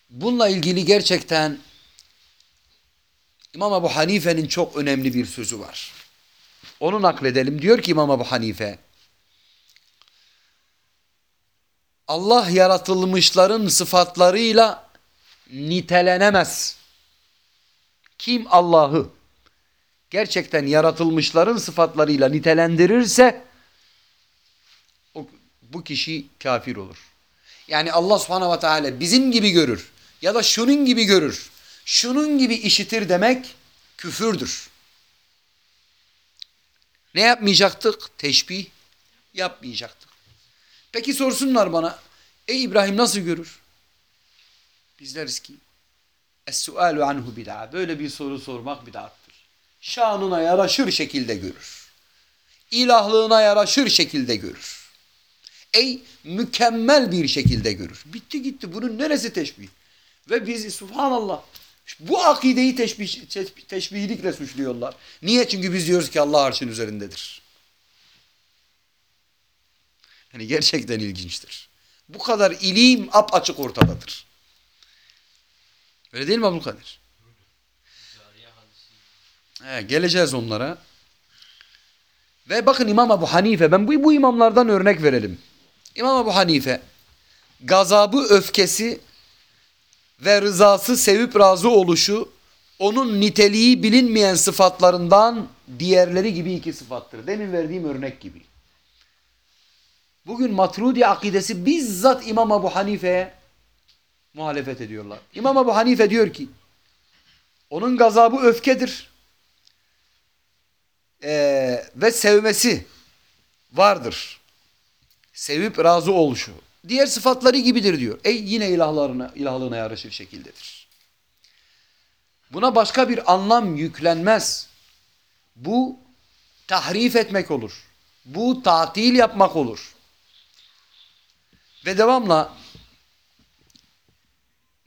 bununla ilgili gerçekten İmam Ebu Hanife'nin çok önemli bir sözü var. Onu nakledelim. Diyor ki İmam Ebu Hanife Allah yaratılmışların sıfatlarıyla nitelenemez. Kim Allah'ı gerçekten yaratılmışların sıfatlarıyla nitelendirirse o, bu kişi kafir olur. Yani Allah subhanahu ve teala bizim gibi görür ya da şunun gibi görür, şunun gibi işitir demek küfürdür. Ne yapmayacaktık? Teşbih yapmayacaktık. Peki sorsunlar bana, ey İbrahim nasıl görür? Biz deriz ki, Es-sualu anhu bid'a. Böyle bir soru sormak bid'attır. Şanına yaraşır şekilde görür. İlahlığına yaraşır şekilde görür. Ey mükemmel bir şekilde görür. Bitti gitti. Bunun neresi teşbih? Ve biz subhanallah bu akideyi teşbih, teşbihlikle suçluyorlar. Niye? Çünkü biz diyoruz ki Allah arşın üzerindedir. Yani gerçekten ilginçtir. Bu kadar ilim ap açık ortadadır. Öyle değil mi Abdülkadir? He, geleceğiz onlara. Ve bakın İmam Ebu Hanife, ben bu, bu imamlardan örnek verelim. İmam Ebu Hanife, gazabı, öfkesi ve rızası sevip razı oluşu, onun niteliği bilinmeyen sıfatlarından diğerleri gibi iki sıfattır. Demin verdiğim örnek gibi. Bugün Matrudi akidesi bizzat İmam Ebu Hanife'ye muhalefet ediyorlar. İmam Ebu Hanife diyor ki, onun gazabı öfkedir ee, ve sevmesi vardır. Sevip razı oluşu. Diğer sıfatları gibidir diyor. Ey yine ilahlarına, ilahlığına yaraşır şekildedir. Buna başka bir anlam yüklenmez. Bu tahrif etmek olur. Bu tatil yapmak olur. Ve devamla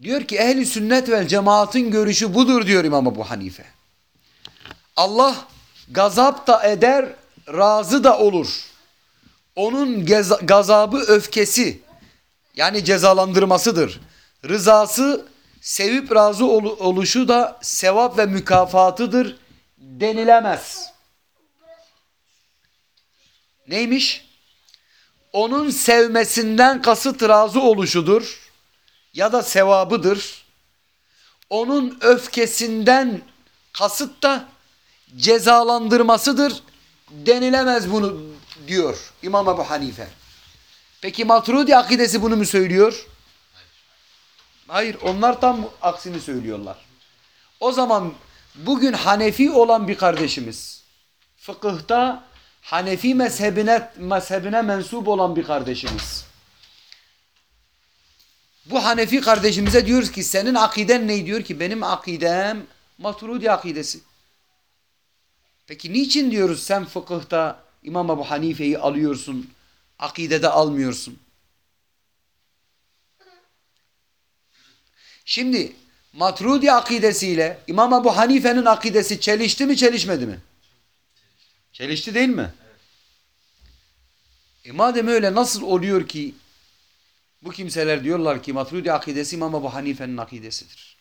diyor ki ehli sünnet vel cemaatin görüşü budur diyor İmam Ebu Hanife. Allah gazap da eder, razı da olur. Onun gazabı öfkesi yani cezalandırmasıdır. Rızası sevip razı ol oluşu da sevap ve mükafatıdır denilemez. Neymiş? Onun sevmesinden kasıt razı oluşudur ya da sevabıdır. Onun öfkesinden kasıt da cezalandırmasıdır denilemez bunu diyor İmam Ebu Hanife. Peki Maturidi akidesi bunu mu söylüyor? Hayır onlar tam aksini söylüyorlar. O zaman bugün Hanefi olan bir kardeşimiz fıkıhta Hanefi mezhebine, mezhebine mensup olan bir kardeşimiz. Bu Hanefi kardeşimize diyoruz ki senin akiden ne diyor ki benim akidem Maturidi akidesi. Peki niçin diyoruz sen fıkıhta İmam Ebu Hanife'yi alıyorsun, akidede almıyorsun? Şimdi Maturidi akidesiyle İmam Ebu Hanife'nin akidesi çelişti mi çelişmedi mi? Çelişti değil mi? E madem öyle nasıl oluyor ki bu kimseler diyorlar ki Maturidi akidesi İmam Ebu Hanife'nin akidesidir.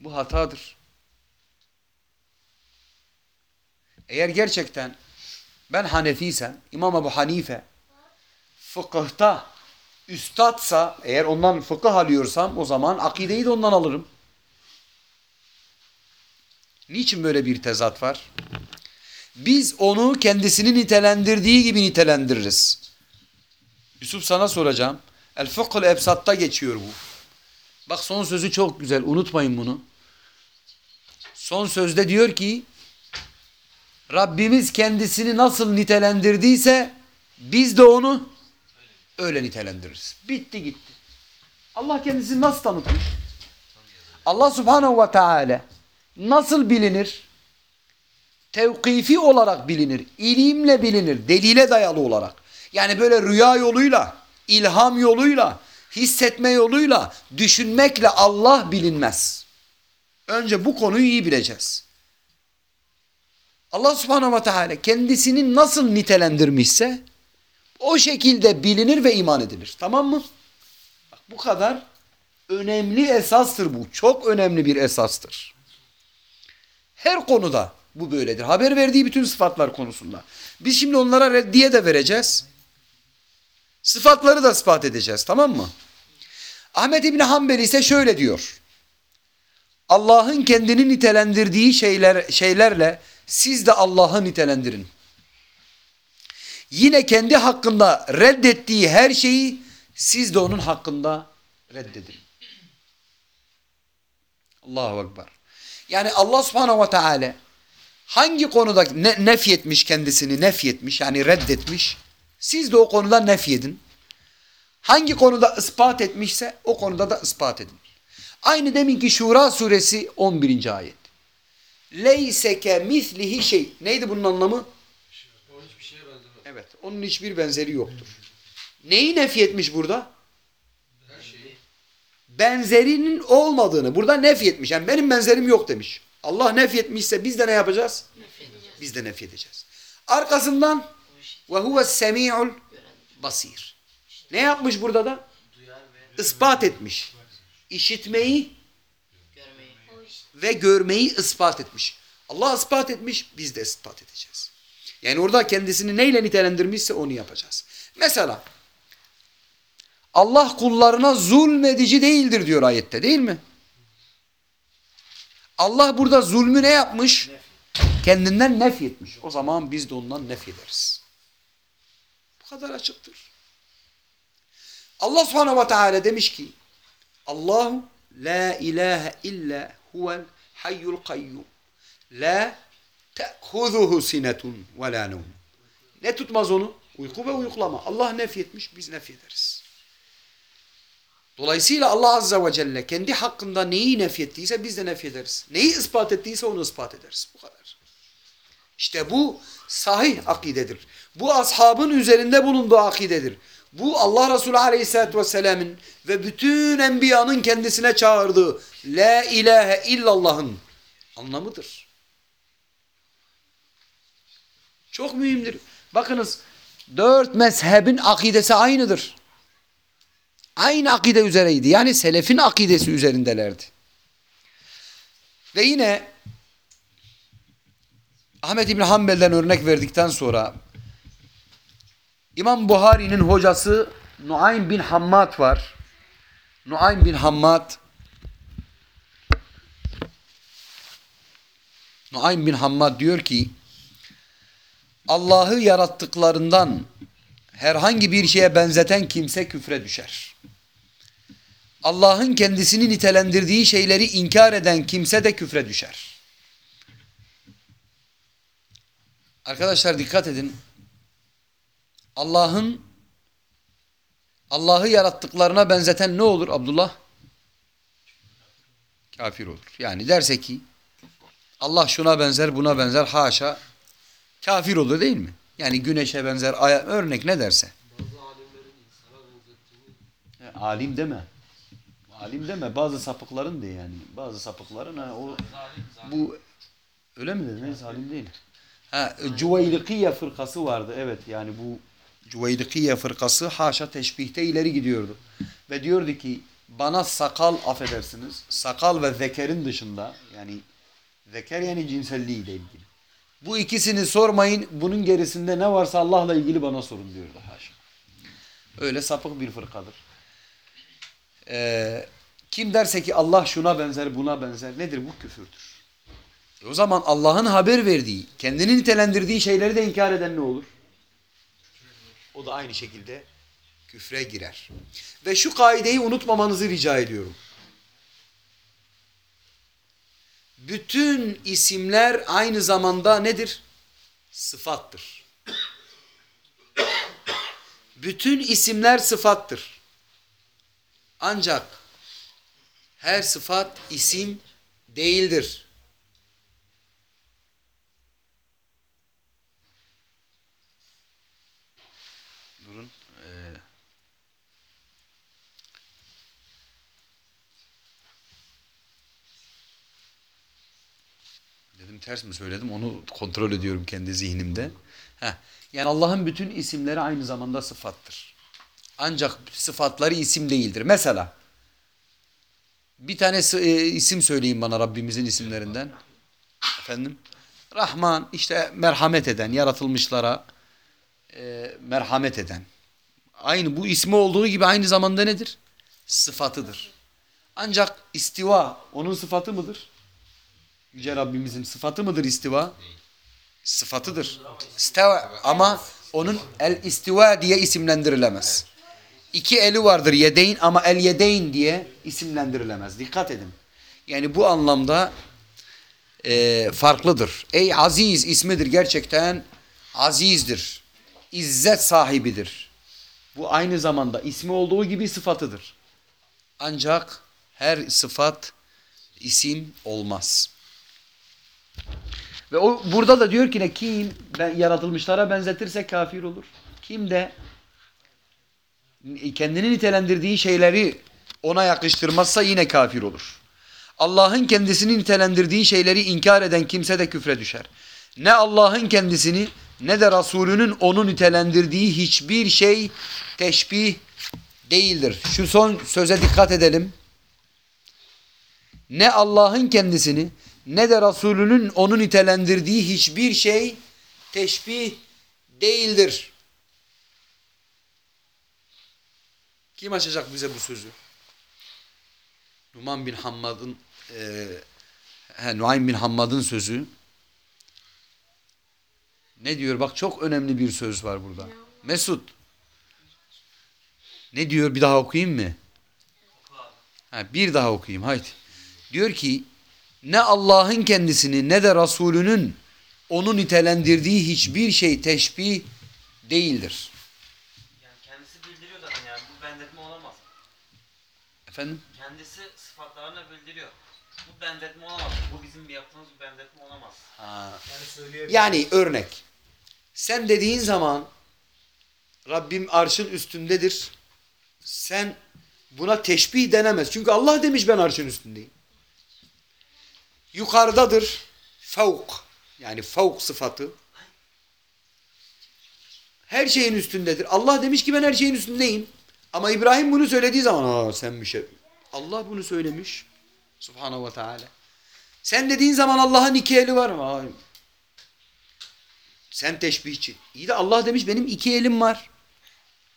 Bu hatadır. Eğer gerçekten ben Hanefiysem İmam Ebu Hanife fıkıhta üstadsa eğer ondan fıkıh alıyorsam o zaman akideyi de ondan alırım. Niçin böyle bir tezat var? Biz onu kendisini nitelendirdiği gibi nitelendiririz. Yusuf sana soracağım. El fıkhul ebsatta geçiyor bu. Bak son sözü çok güzel. Unutmayın bunu. Son sözde diyor ki Rabbimiz kendisini nasıl nitelendirdiyse biz de onu öyle nitelendiririz. Bitti gitti. Allah kendisini nasıl tanıtmış? Allah subhanehu ve teala nasıl bilinir? Tevkifi olarak bilinir. ilimle bilinir. Delile dayalı olarak. Yani böyle rüya yoluyla, ilham yoluyla, hissetme yoluyla, düşünmekle Allah bilinmez. Önce bu konuyu iyi bileceğiz. Allah subhanehu ve teala kendisini nasıl nitelendirmişse o şekilde bilinir ve iman edilir. Tamam mı? Bak, bu kadar önemli esastır bu. Çok önemli bir esastır. Her konuda bu böyledir. Haber verdiği bütün sıfatlar konusunda. Biz şimdi onlara reddiye de vereceğiz. Sıfatları da ispat edeceğiz. Tamam mı? Ahmet İbni Hanbel ise şöyle diyor. Allah'ın kendini nitelendirdiği şeyler, şeylerle siz de Allah'ı nitelendirin. Yine kendi hakkında reddettiği her şeyi siz de onun hakkında reddedin. Allahu Ekber. Yani Allah subhanahu ve teala hangi konuda ne, nefyetmiş kendisini nefyetmiş yani reddetmiş siz de o konuda nefyedin. Hangi konuda ispat etmişse o konuda da ispat edin. Aynı deminki Şura suresi 11. ayet. Leyseke mislihi şey. Neydi bunun anlamı? Evet. Onun hiçbir benzeri yoktur. Neyi nefyetmiş burada? Benzerinin olmadığını. Burada nefyetmiş. Yani benim benzerim yok demiş. Allah nefyetmişse biz de ne yapacağız? Biz de nefyedeceğiz. Arkasından ve huve semi'ul basir. Ne yapmış burada da? Ispat etmiş. İşitmeyi. Ve görmeyi ispat etmiş. Allah ispat etmiş, biz de ispat edeceğiz. Yani orada kendisini neyle nitelendirmişse onu yapacağız. Mesela Allah kullarına zulmedici değildir diyor ayette değil mi? Allah burada zulmü ne yapmış? Kendinden nefyetmiş. O zaman biz de ondan nefyederiz. Bu kadar açıktır. Allah subhanehu ve teala demiş ki Allahu la ilahe illa huvel hayyul kayyum la te'khuzuhu sinetun ve la nevm. Ne tutmaz onu? Uyku ve uyuklama. Allah nefyetmiş, biz nefyederiz. Dolayısıyla Allah Azze ve Celle kendi hakkında neyi nefyettiyse biz de nefyederiz. Neyi ispat ettiyse onu ispat ederiz. Bu kadar. İşte bu sahih akidedir. Bu ashabın üzerinde bulunduğu akidedir. Bu Allah Resulü Aleyhisselatü Vesselam'ın ve bütün enbiyanın kendisine çağırdığı La ilahe illallah'ın anlamıdır. Çok mühimdir. Bakınız dört mezhebin akidesi aynıdır. Aynı akide üzereydi. Yani selefin akidesi üzerindelerdi. Ve yine Ahmet İbni Hanbel'den örnek verdikten sonra İmam Buhari'nin hocası Nuaym bin Hammad var. Nuaym bin Hammad Nuaym bin Hammad diyor ki Allah'ı yarattıklarından herhangi bir şeye benzeten kimse küfre düşer. Allah'ın kendisini nitelendirdiği şeyleri inkar eden kimse de küfre düşer. Arkadaşlar dikkat edin. Allah'ın Allah'ı yarattıklarına benzeten ne olur Abdullah? Kafir olur. Yani derse ki Allah şuna benzer buna benzer haşa kafir olur değil mi? Yani güneşe benzer aya örnek ne derse. Benzettiğini Alim deme. Alim deme bazı sapıkların de yani. Bazı sapıkların ha, o bu öyle mi dedin? Neyse alim değil. Ha, Cüveylikiye fırkası vardı. Evet yani bu Cüveylikiye fırkası haşa teşbihte ileri gidiyordu. Ve diyordu ki bana sakal affedersiniz. Sakal ve zekerin dışında yani zeker yani cinselliğiyle ilgili. Bu ikisini sormayın. Bunun gerisinde ne varsa Allah'la ilgili bana sorun diyordu haşa. Öyle sapık bir fırkadır. Ee, kim derse ki Allah şuna benzer buna benzer nedir bu küfürdür. E o zaman Allah'ın haber verdiği, kendini nitelendirdiği şeyleri de inkar eden ne olur? O da aynı şekilde küfre girer. Ve şu kaideyi unutmamanızı rica ediyorum. Bütün isimler aynı zamanda nedir? Sıfattır. Bütün isimler sıfattır. Ancak her sıfat isim değildir. Ters mi söyledim onu kontrol ediyorum kendi zihnimde. Heh. Yani Allah'ın bütün isimleri aynı zamanda sıfattır. Ancak sıfatları isim değildir. Mesela bir tane e, isim söyleyin bana Rabbimizin isimlerinden. Efendim? Rahman işte merhamet eden, yaratılmışlara e, merhamet eden. Aynı bu ismi olduğu gibi aynı zamanda nedir? Sıfatıdır. Ancak istiva onun sıfatı mıdır? Yüce Rabbimizin sıfatı mıdır istiva? Sıfatıdır. İsteva ama onun el istiva diye isimlendirilemez. İki eli vardır yedeyn ama el yedeyn diye isimlendirilemez. Dikkat edin. Yani bu anlamda e, farklıdır. Ey aziz ismidir gerçekten azizdir. İzzet sahibidir. Bu aynı zamanda ismi olduğu gibi sıfatıdır. Ancak her sıfat isim olmaz. Ve o burada da diyor ki ne kim ben, yaratılmışlara benzetirse kafir olur. Kim de kendini nitelendirdiği şeyleri ona yakıştırmazsa yine kafir olur. Allah'ın kendisini nitelendirdiği şeyleri inkar eden kimse de küfre düşer. Ne Allah'ın kendisini ne de Resulünün onu nitelendirdiği hiçbir şey teşbih değildir. Şu son söze dikkat edelim. Ne Allah'ın kendisini ne de Resulünün onu nitelendirdiği hiçbir şey teşbih değildir. Kim açacak bize bu sözü? Numan bin Hammad'ın e, he, Nuaym bin Hammad'ın sözü. Ne diyor? Bak çok önemli bir söz var burada. Mesut. Ne diyor? Bir daha okuyayım mı? Ha, bir daha okuyayım. Haydi. Diyor ki ne Allah'ın kendisini ne de Resulünün onu nitelendirdiği hiçbir şey teşbih değildir. Yani kendisi bildiriyor zaten yani bu benzetme olamaz. Efendim? Kendisi sıfatlarını bildiriyor. Bu benzetme olamaz. Bu bizim bir yaptığımız bir benzetme olamaz. Yani örnek. Sen dediğin zaman Rabbim arşın üstündedir. Sen buna teşbih denemez. Çünkü Allah demiş ben arşın üstündeyim. Yukarıdadır. Fevk. Yani fevk sıfatı. Her şeyin üstündedir. Allah demiş ki ben her şeyin üstündeyim. Ama İbrahim bunu söylediği zaman aa sen bir şey. Allah bunu söylemiş. Subhanahu ve Teala. Sen dediğin zaman Allah'ın iki eli var mı? Hayır. Sen teşbihçi. İyi de Allah demiş benim iki elim var.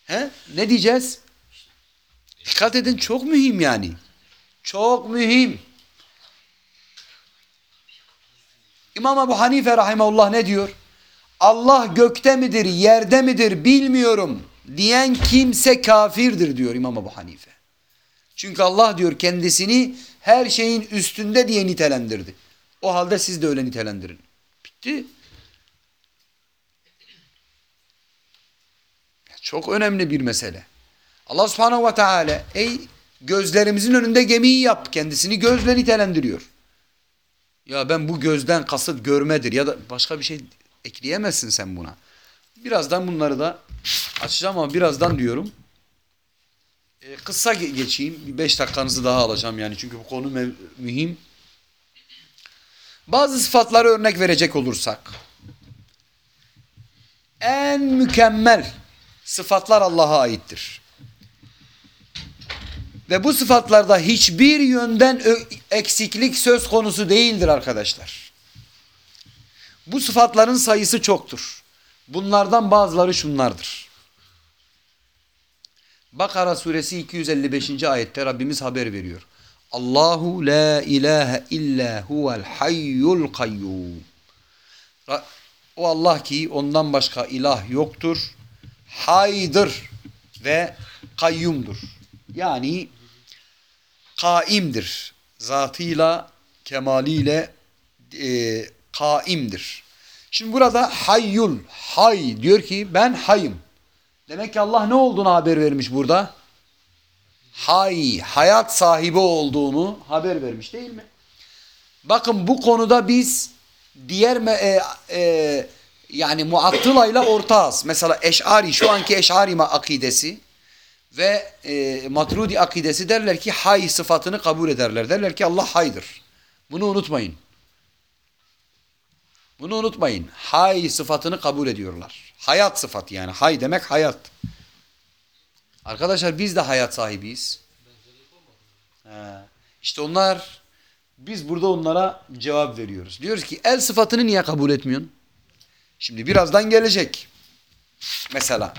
He? Ne diyeceğiz? Dikkat edin çok mühim yani. Çok mühim. İmam Ebu Hanife rahimahullah ne diyor? Allah gökte midir, yerde midir bilmiyorum diyen kimse kafirdir diyor İmam Ebu Hanife. Çünkü Allah diyor kendisini her şeyin üstünde diye nitelendirdi. O halde siz de öyle nitelendirin. Bitti. Çok önemli bir mesele. Allah subhanehu ve teala ey gözlerimizin önünde gemiyi yap. Kendisini gözle nitelendiriyor. Ya ben bu gözden kasıt görmedir ya da başka bir şey ekleyemezsin sen buna. Birazdan bunları da açacağım ama birazdan diyorum. e, kısa ge- geçeyim. Bir beş dakikanızı daha alacağım yani çünkü bu konu mühim. Bazı sıfatları örnek verecek olursak en mükemmel sıfatlar Allah'a aittir. Ve bu sıfatlarda hiçbir yönden eksiklik söz konusu değildir arkadaşlar. Bu sıfatların sayısı çoktur. Bunlardan bazıları şunlardır. Bakara suresi 255. ayette Rabbimiz haber veriyor. Allahu la ilahe illa huvel hayyul kayyum. O Allah ki ondan başka ilah yoktur. Haydır ve kayyumdur. Yani kaimdir. Zatıyla, kemaliyle e, kaimdir. Şimdi burada hayyul, hay diyor ki ben hayım. Demek ki Allah ne olduğunu haber vermiş burada? Hay, hayat sahibi olduğunu haber vermiş değil mi? Bakın bu konuda biz diğer e, e, yani muattıla ile ortağız. Mesela eş'ari şu anki eş'ari akidesi ve e, matrudi akidesi derler ki hay sıfatını kabul ederler. Derler ki Allah haydır. Bunu unutmayın. Bunu unutmayın. Hay sıfatını kabul ediyorlar. Hayat sıfatı yani. Hay demek hayat. Arkadaşlar biz de hayat sahibiyiz. He. İşte onlar biz burada onlara cevap veriyoruz. Diyoruz ki el sıfatını niye kabul etmiyorsun? Şimdi birazdan gelecek. Mesela.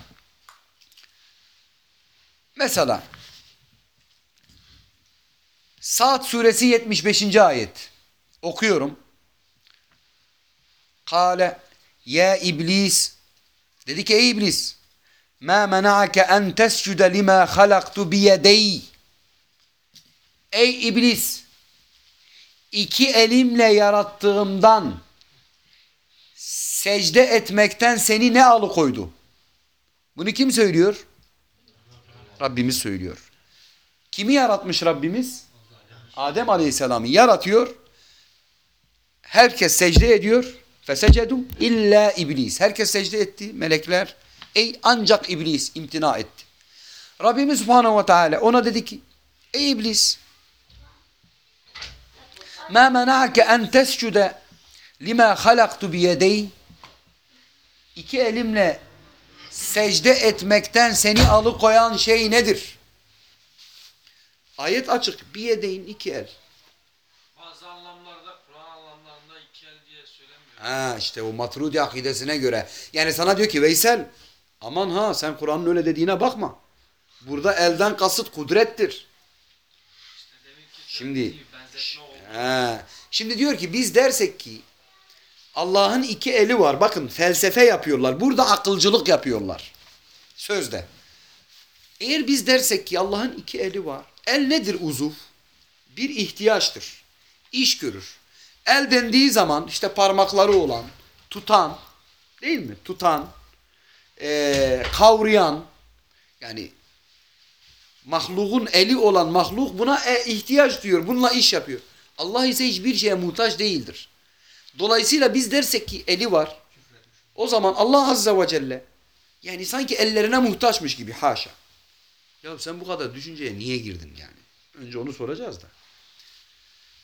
Mesela. Saat suresi 75. ayet. Okuyorum. Kale ya iblis dedi ki ey iblis ma mena'ake en tescude lima halaktu biyedey ey iblis iki elimle yarattığımdan secde etmekten seni ne alıkoydu? Bunu kim söylüyor? Rabbimiz söylüyor. Kimi yaratmış Rabbimiz? Adem Aleyhisselam'ı yaratıyor. Herkes secde ediyor. Fesecedu illa iblis. Herkes secde etti. Melekler. Ey ancak iblis imtina etti. Rabbimiz Subhanahu ve Teala ona dedi ki Ey iblis ma mena'ake en tescude lima halaktu biyedey iki elimle secde etmekten seni alıkoyan şey nedir? Ayet açık. Biyedeyn iki el. Bazı anlamlarda, Kur'an anlamlarında iki el diye söylemiyor. Ha işte o matrudi akidesine göre. Yani sana diyor ki Veysel aman ha sen Kur'an'ın öyle dediğine bakma. Burada elden kasıt kudrettir. İşte Şimdi ha, şimdi diyor ki biz dersek ki Allah'ın iki eli var. Bakın felsefe yapıyorlar. Burada akılcılık yapıyorlar. Sözde. Eğer biz dersek ki Allah'ın iki eli var. El nedir uzuv? Bir ihtiyaçtır. İş görür. El dendiği zaman işte parmakları olan, tutan, değil mi? Tutan, eee, kavrayan, yani mahlukun eli olan mahluk buna e, ihtiyaç duyuyor. Bununla iş yapıyor. Allah ise hiçbir şeye muhtaç değildir. Dolayısıyla biz dersek ki eli var. O zaman Allah Azze ve Celle yani sanki ellerine muhtaçmış gibi haşa. Ya sen bu kadar düşünceye niye girdin yani? Önce onu soracağız da.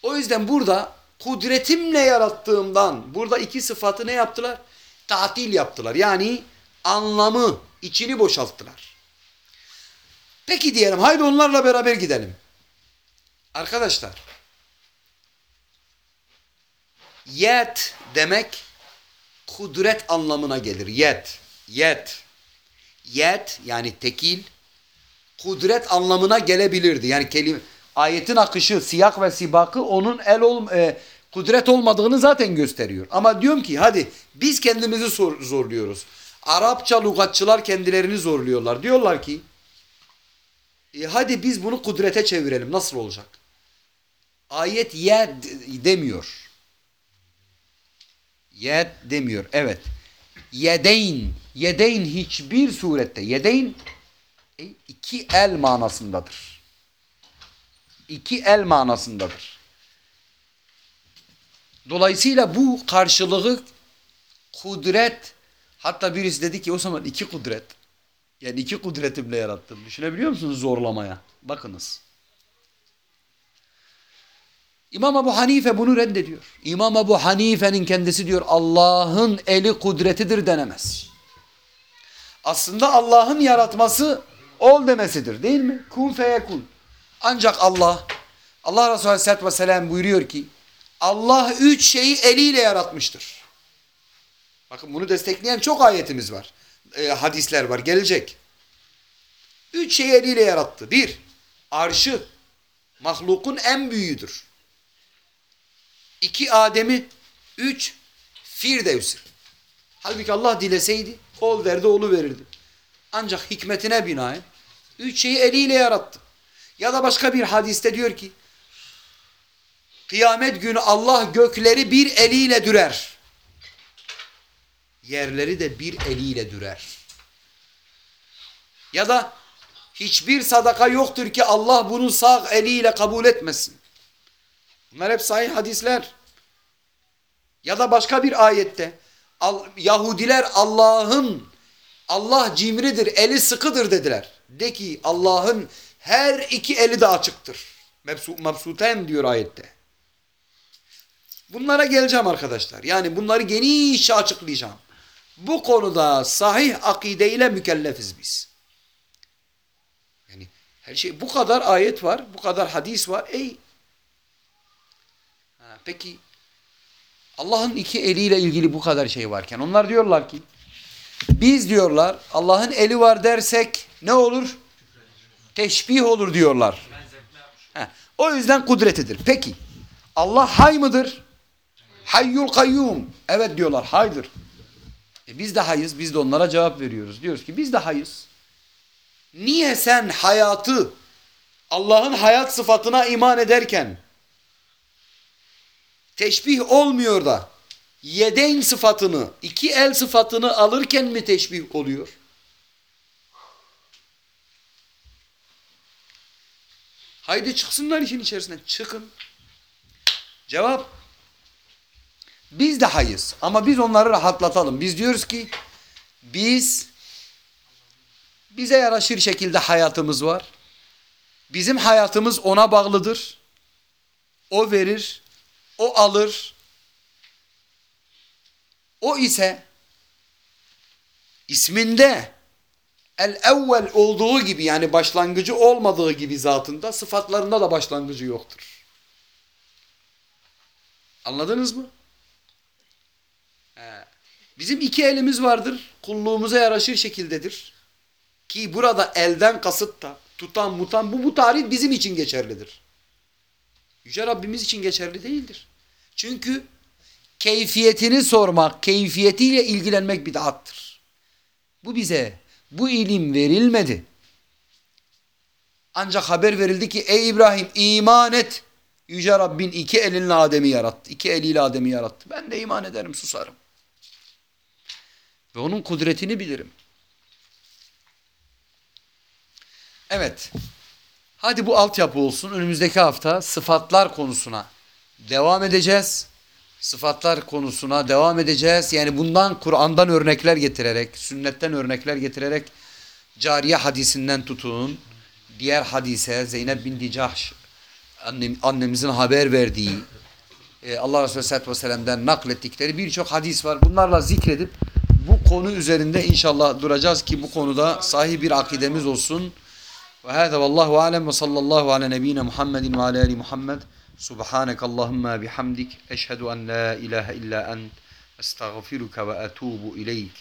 O yüzden burada kudretimle yarattığımdan burada iki sıfatı ne yaptılar? Tatil yaptılar. Yani anlamı, içini boşalttılar. Peki diyelim haydi onlarla beraber gidelim. Arkadaşlar yet demek kudret anlamına gelir. Yet. Yet. Yet yani tekil kudret anlamına gelebilirdi. Yani kelime ayetin akışı, siyak ve sibakı onun el ol, e, kudret olmadığını zaten gösteriyor. Ama diyorum ki hadi biz kendimizi sor- zorluyoruz. Arapça lügatçılar kendilerini zorluyorlar. Diyorlar ki e, hadi biz bunu kudrete çevirelim. Nasıl olacak? Ayet yed demiyor. Yed demiyor. Evet. Yedeyn. Yedeyn hiçbir surette. Yedeyn e, iki el manasındadır. İki el manasındadır. Dolayısıyla bu karşılığı kudret hatta birisi dedi ki o zaman iki kudret. Yani iki kudretimle yarattım. Düşünebiliyor musunuz zorlamaya? Bakınız. İmam Ebu Hanife bunu reddediyor. İmam Ebu Hanife'nin kendisi diyor Allah'ın eli kudretidir denemez. Aslında Allah'ın yaratması ol demesidir değil mi? Kun feyekun. Ancak Allah, Allah Resulü Aleyhisselatü Vesselam buyuruyor ki Allah üç şeyi eliyle yaratmıştır. Bakın bunu destekleyen çok ayetimiz var. E, hadisler var. Gelecek. Üç şeyi eliyle yarattı. Bir, arşı. Mahlukun en büyüğüdür. İki, Adem'i. Üç, Firdevs'i. Halbuki Allah dileseydi ol derdi oğlu verirdi. Ancak hikmetine binaen üç şeyi eliyle yarattı. Ya da başka bir hadiste diyor ki kıyamet günü Allah gökleri bir eliyle dürer. Yerleri de bir eliyle dürer. Ya da hiçbir sadaka yoktur ki Allah bunu sağ eliyle kabul etmesin. Bunlar hep sahih hadisler. Ya da başka bir ayette Yahudiler Allah'ın Allah cimridir, eli sıkıdır dediler. De ki Allah'ın her iki eli de açıktır. Mebsu, mebsuten diyor ayette. Bunlara geleceğim arkadaşlar. Yani bunları genişçe açıklayacağım. Bu konuda sahih akideyle mükellefiz biz. Yani her şey bu kadar ayet var, bu kadar hadis var. Ey peki Allah'ın iki eliyle ilgili bu kadar şey varken onlar diyorlar ki biz diyorlar Allah'ın eli var dersek ne olur? Teşbih olur diyorlar. Heh, o yüzden kudretidir. Peki Allah hay mıdır? Hayyul kayyum. Evet diyorlar haydır. E biz de hayız. Biz de onlara cevap veriyoruz. Diyoruz ki biz de hayız. Niye sen hayatı Allah'ın hayat sıfatına iman ederken teşbih olmuyor da yedeyn sıfatını, iki el sıfatını alırken mi teşbih oluyor? Haydi çıksınlar işin içerisinden. Çıkın. Cevap. Biz de hayız. Ama biz onları rahatlatalım. Biz diyoruz ki biz bize yaraşır şekilde hayatımız var. Bizim hayatımız ona bağlıdır. O verir. O alır. O ise isminde el evvel olduğu gibi yani başlangıcı olmadığı gibi zatında sıfatlarında da başlangıcı yoktur. Anladınız mı? Bizim iki elimiz vardır. Kulluğumuza yaraşır şekildedir. Ki burada elden kasıt da tutan mutan bu bu tarih bizim için geçerlidir. Yüce Rabbimiz için geçerli değildir. Çünkü keyfiyetini sormak, keyfiyetiyle ilgilenmek bid'attır. Bu bize bu ilim verilmedi. Ancak haber verildi ki ey İbrahim iman et. Yüce Rabbin iki elinle Adem'i yarattı. İki eliyle Adem'i yarattı. Ben de iman ederim susarım. Ve onun kudretini bilirim. Evet. Hadi bu altyapı olsun. Önümüzdeki hafta sıfatlar konusuna devam edeceğiz. Sıfatlar konusuna devam edeceğiz. Yani bundan Kur'an'dan örnekler getirerek, sünnetten örnekler getirerek cariye hadisinden tutun. Diğer hadise Zeynep bin Cahş annem, annemizin haber verdiği e, Allah Resulü Aleyhisselatü Vesselam'dan naklettikleri birçok hadis var. Bunlarla zikredip bu konu üzerinde inşallah duracağız ki bu konuda sahih bir akidemiz olsun. Ve hâzâ vallahu alem ve sallallahu ala nebiyyina Muhammedin ve ala Muhammed. Subhaneke Allahumma bihamdik. Eşhedü en la ilahe illa ent. Estağfiruke ve etubu ileyk.